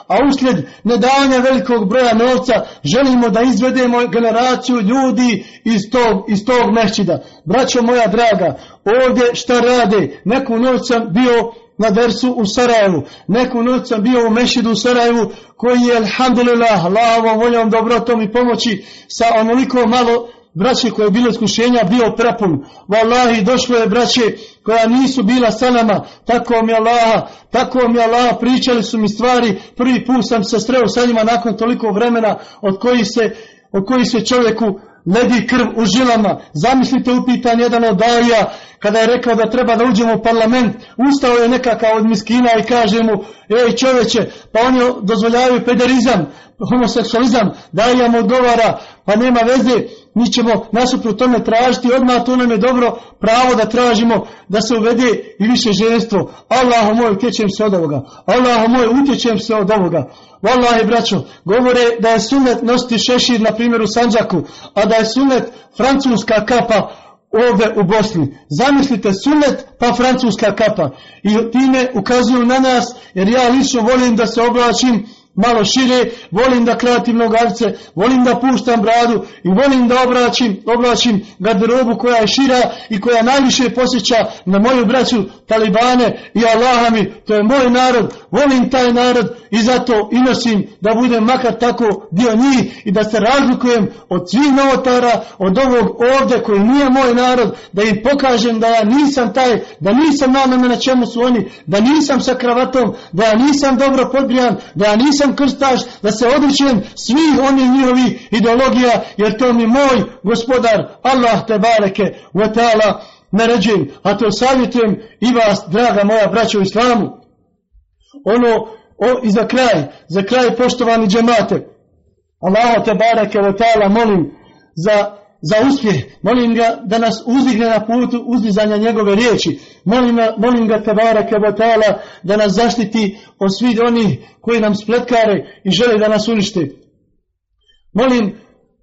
a uslijed nedavanja velikog broja novca želimo da izvedemo generaciju ljudi iz tog, iz tog mešćida. Braćo moja draga, ovdje šta rade, neku noć sam bio na dersu u Sarajevu. Neku noć sam bio u Mešidu u Sarajevu koji je, alhamdulillah, Allahovom voljom, dobrotom i pomoći sa onoliko malo braće koje je bilo iskušenja bio prepun. Wallahi, došlo je braće koja nisu bila sa nama, tako mi Allaha, tako mi Allaha, pričali su mi stvari, prvi put sam se streo sa njima nakon toliko vremena od kojih se, od kojih se čovjeku ledi krv u žilama. Zamislite upitan jedan od Daja kada je rekao da treba da uđemo u parlament, ustao je nekakav od miskina i kaže mu, ej čoveče, pa oni dozvoljavaju pederizam, homoseksualizam, Daja mu odgovara, pa nema veze, mi ćemo nasuprot tome tražiti, odmah to nam je dobro pravo da tražimo da se uvede i više ženstvo. Allaho moj, utječem se od ovoga. Allaho moj, utječem se od ovoga. Wallahi, braćo, govore da je sunet nositi šešir, na primjer, u Sanđaku, a da je sunet francuska kapa ovdje u Bosni. Zamislite, sunet pa francuska kapa. I time ukazuju na nas, jer ja lično volim da se oblačim malo šire, volim da kratim nogavce, volim da puštam bradu i volim da obraćim, oblačim garderobu koja je šira i koja najviše posjeća na moju braću Talibane i Allaha mi, to je moj narod, volim taj narod i zato i nosim da budem makar tako dio njih i da se razlikujem od svih novotara, od ovog ovdje koji nije moj narod, da im pokažem da ja nisam taj, da nisam na na čemu su oni, da nisam sa kravatom, da ja nisam dobro podbrijan, da ja nisam krstaš, da se odričem svih onih njihovih ideologija, jer to mi moj gospodar Allah te bareke wa ta'ala naređujem, a to savjetujem i vas, draga moja braća u islamu. Ono, o, i za kraj, za kraj poštovani džemate, Allah te bareke wa ta'ala molim za za uspjeh. Molim ga da nas uzdigne na putu uzdizanja njegove riječi. Molim, molim ga Tebara Kebatala da nas zaštiti od svih onih koji nam spletkare i žele da nas unište. Molim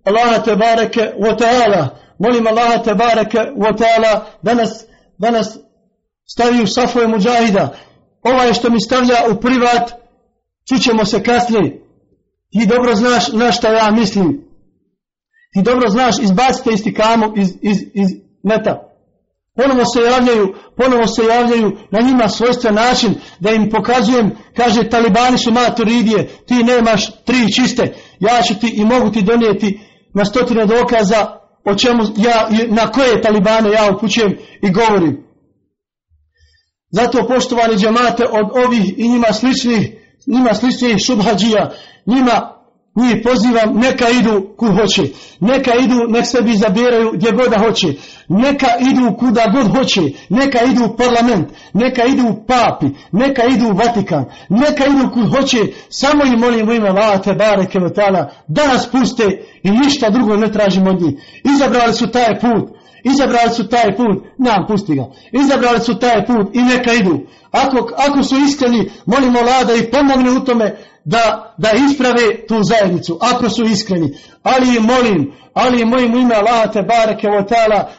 Allaha Tebareke wa molim Allaha Tebareke wa da nas, da nas stavi u safove muđahida. Ovaj što mi stavlja u privat, čućemo se kasnije. Ti dobro znaš na šta ja mislim. Ti dobro znaš, izbacite istikamu iz, iz, iz neta. Ponovo se javljaju, ponovo se javljaju na njima svojstven način da im pokazujem, kaže talibani su maturidije, ti nemaš tri čiste, ja ću ti i mogu ti donijeti na stotine dokaza o čemu ja, na koje talibane ja upućujem i govorim. Zato poštovani džemate od ovih i njima sličnih, njima sličnih šubhađija, njima njih pozivam, neka idu kud hoće. Neka idu, nek sebi izabiraju gdje god da hoće. Neka idu kuda god hoće. Neka idu u parlament. Neka idu u papi. Neka idu u Vatikan. Neka idu kud hoće. Samo im molim u ime Allah te bareke da nas puste i ništa drugo ne tražimo od njih. Izabrali su taj put. Izabrali su taj put, nam pusti ga. Izabrali su taj put i neka idu. Ako, ako su iskreni, molimo Allah da ih pomogne u tome da, da isprave tu zajednicu, ako su iskreni. Ali im molim, ali im mojim ime Allah te bareke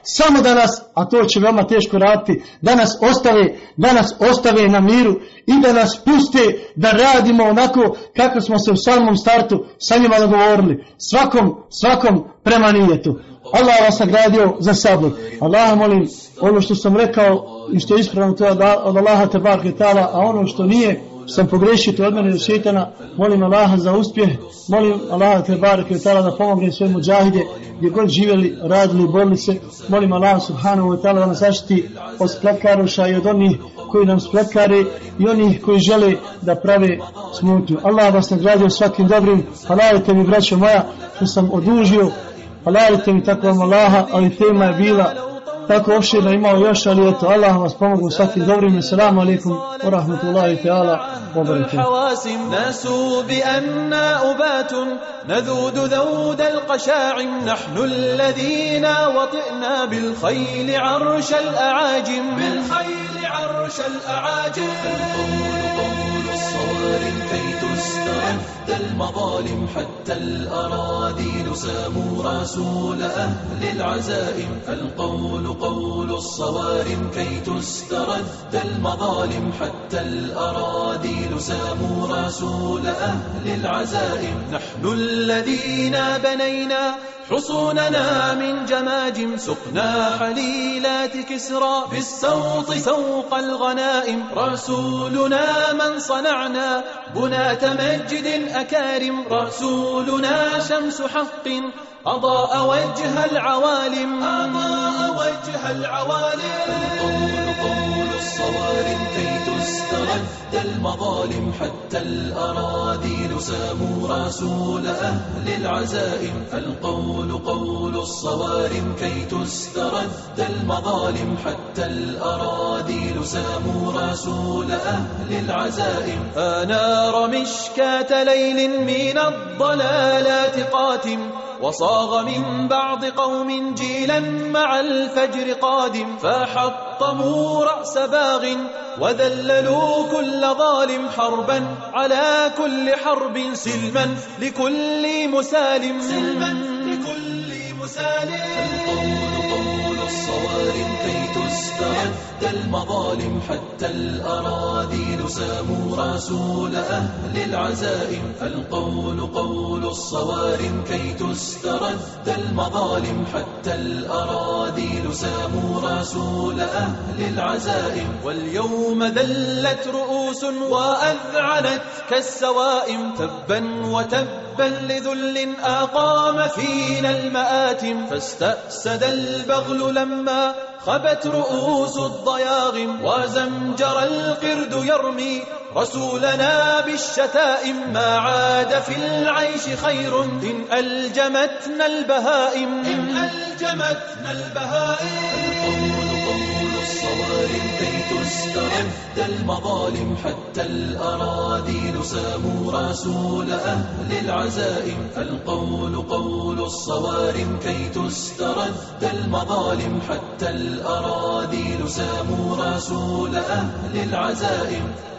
samo da nas, a to će veoma teško raditi, da nas ostave, da nas ostave na miru i da nas puste da radimo onako kako smo se u samom startu sa njima dogovorili. Svakom, svakom prema nijetu. Allah vas nagradio za sabor. Allah molim, ono što sam rekao i što je ispravno to od Allaha te ta'ala, a ono što nije, sam pogrešio to od mene šetana, molim Allaha za uspjeh, molim Allaha te ta'ala da pomogne sve muđahide gdje god živjeli, radili, borili se, molim Allaha subhanahu wa ta'ala da nas zaštiti od spletkaruša i od onih koji nam spletkare i onih koji žele da prave smutnju. Allah vas nagradio svakim dobrim, halalite mi braćo moja što sam odužio, halalite mi tako vam Allaha, ali tema je bila tako opširno imao još, ali eto, Allah vas pomogu svakim dobrim. Assalamu alaikum wa rahmatullahi ta'ala wa barakatuh. ناسوا بأننا أبات نذود ذود القشاعم نحن الذين وطئنا بالخيل عرش الأعاجم بالخيل عرش الأعاجم الصوارم كي تسترد المظالم حتى الأراضي ساموا رسول أهل العزائم. فالقول قول الصوارم كي تسترد المظالم حتى الأراضي ساموا رسول أهل العزائم. نحن الذين بنينا حصوننا من جماجم سقنا حليلات كسرى بالسوط سوق الغنائم. رسولنا من صنعنا بنات مجد أكارم. رسولنا شمس حق أضاء وجه العوالم. أضاء وجه العوالم. القول قول الصوارم كي تسترد. المظالم حتى الأراضي ساموا رسول أهل العزائم. فالقول قول الصوارم. كي تسترد المظالم حتى الأراضي ساموا رسول أهل العزائم. أنار مشكاة ليل من الضلالات قاتم. وصاغ من بعض قوم جيلا مع الفجر قادم. فحطموا رأس باغ وذللوا كل ظالم حربا على كل حرب سلما لكل مسالم. سلما لكل مسالم. القول قول الصوارم. تسترد المظالم حتى الأراضي ساموا رسول أهل العزائم. فالقول قول الصوارم كي تسترد المظالم حتى الأراضي ساموا رسول أهل العزائم. واليوم ذلت رؤوس وأذعنت كالسوائم تبا وتبا لذل أقام فينا المآتم. فاستأسد البغل لما خبت رؤوس الضياغم وزمجر القرد يرمي رسولنا بالشتائم ما عاد في العيش خير إن ألجمتنا البهائم إن ألجمتنا البهائم الصوارم كي تسترد المظالم حتى الأراضي ساموا رسول أهل العزائم. فالقول قول الصوارم كي تسترد المظالم حتى الأراضي ساموا رسول أهل العزائم.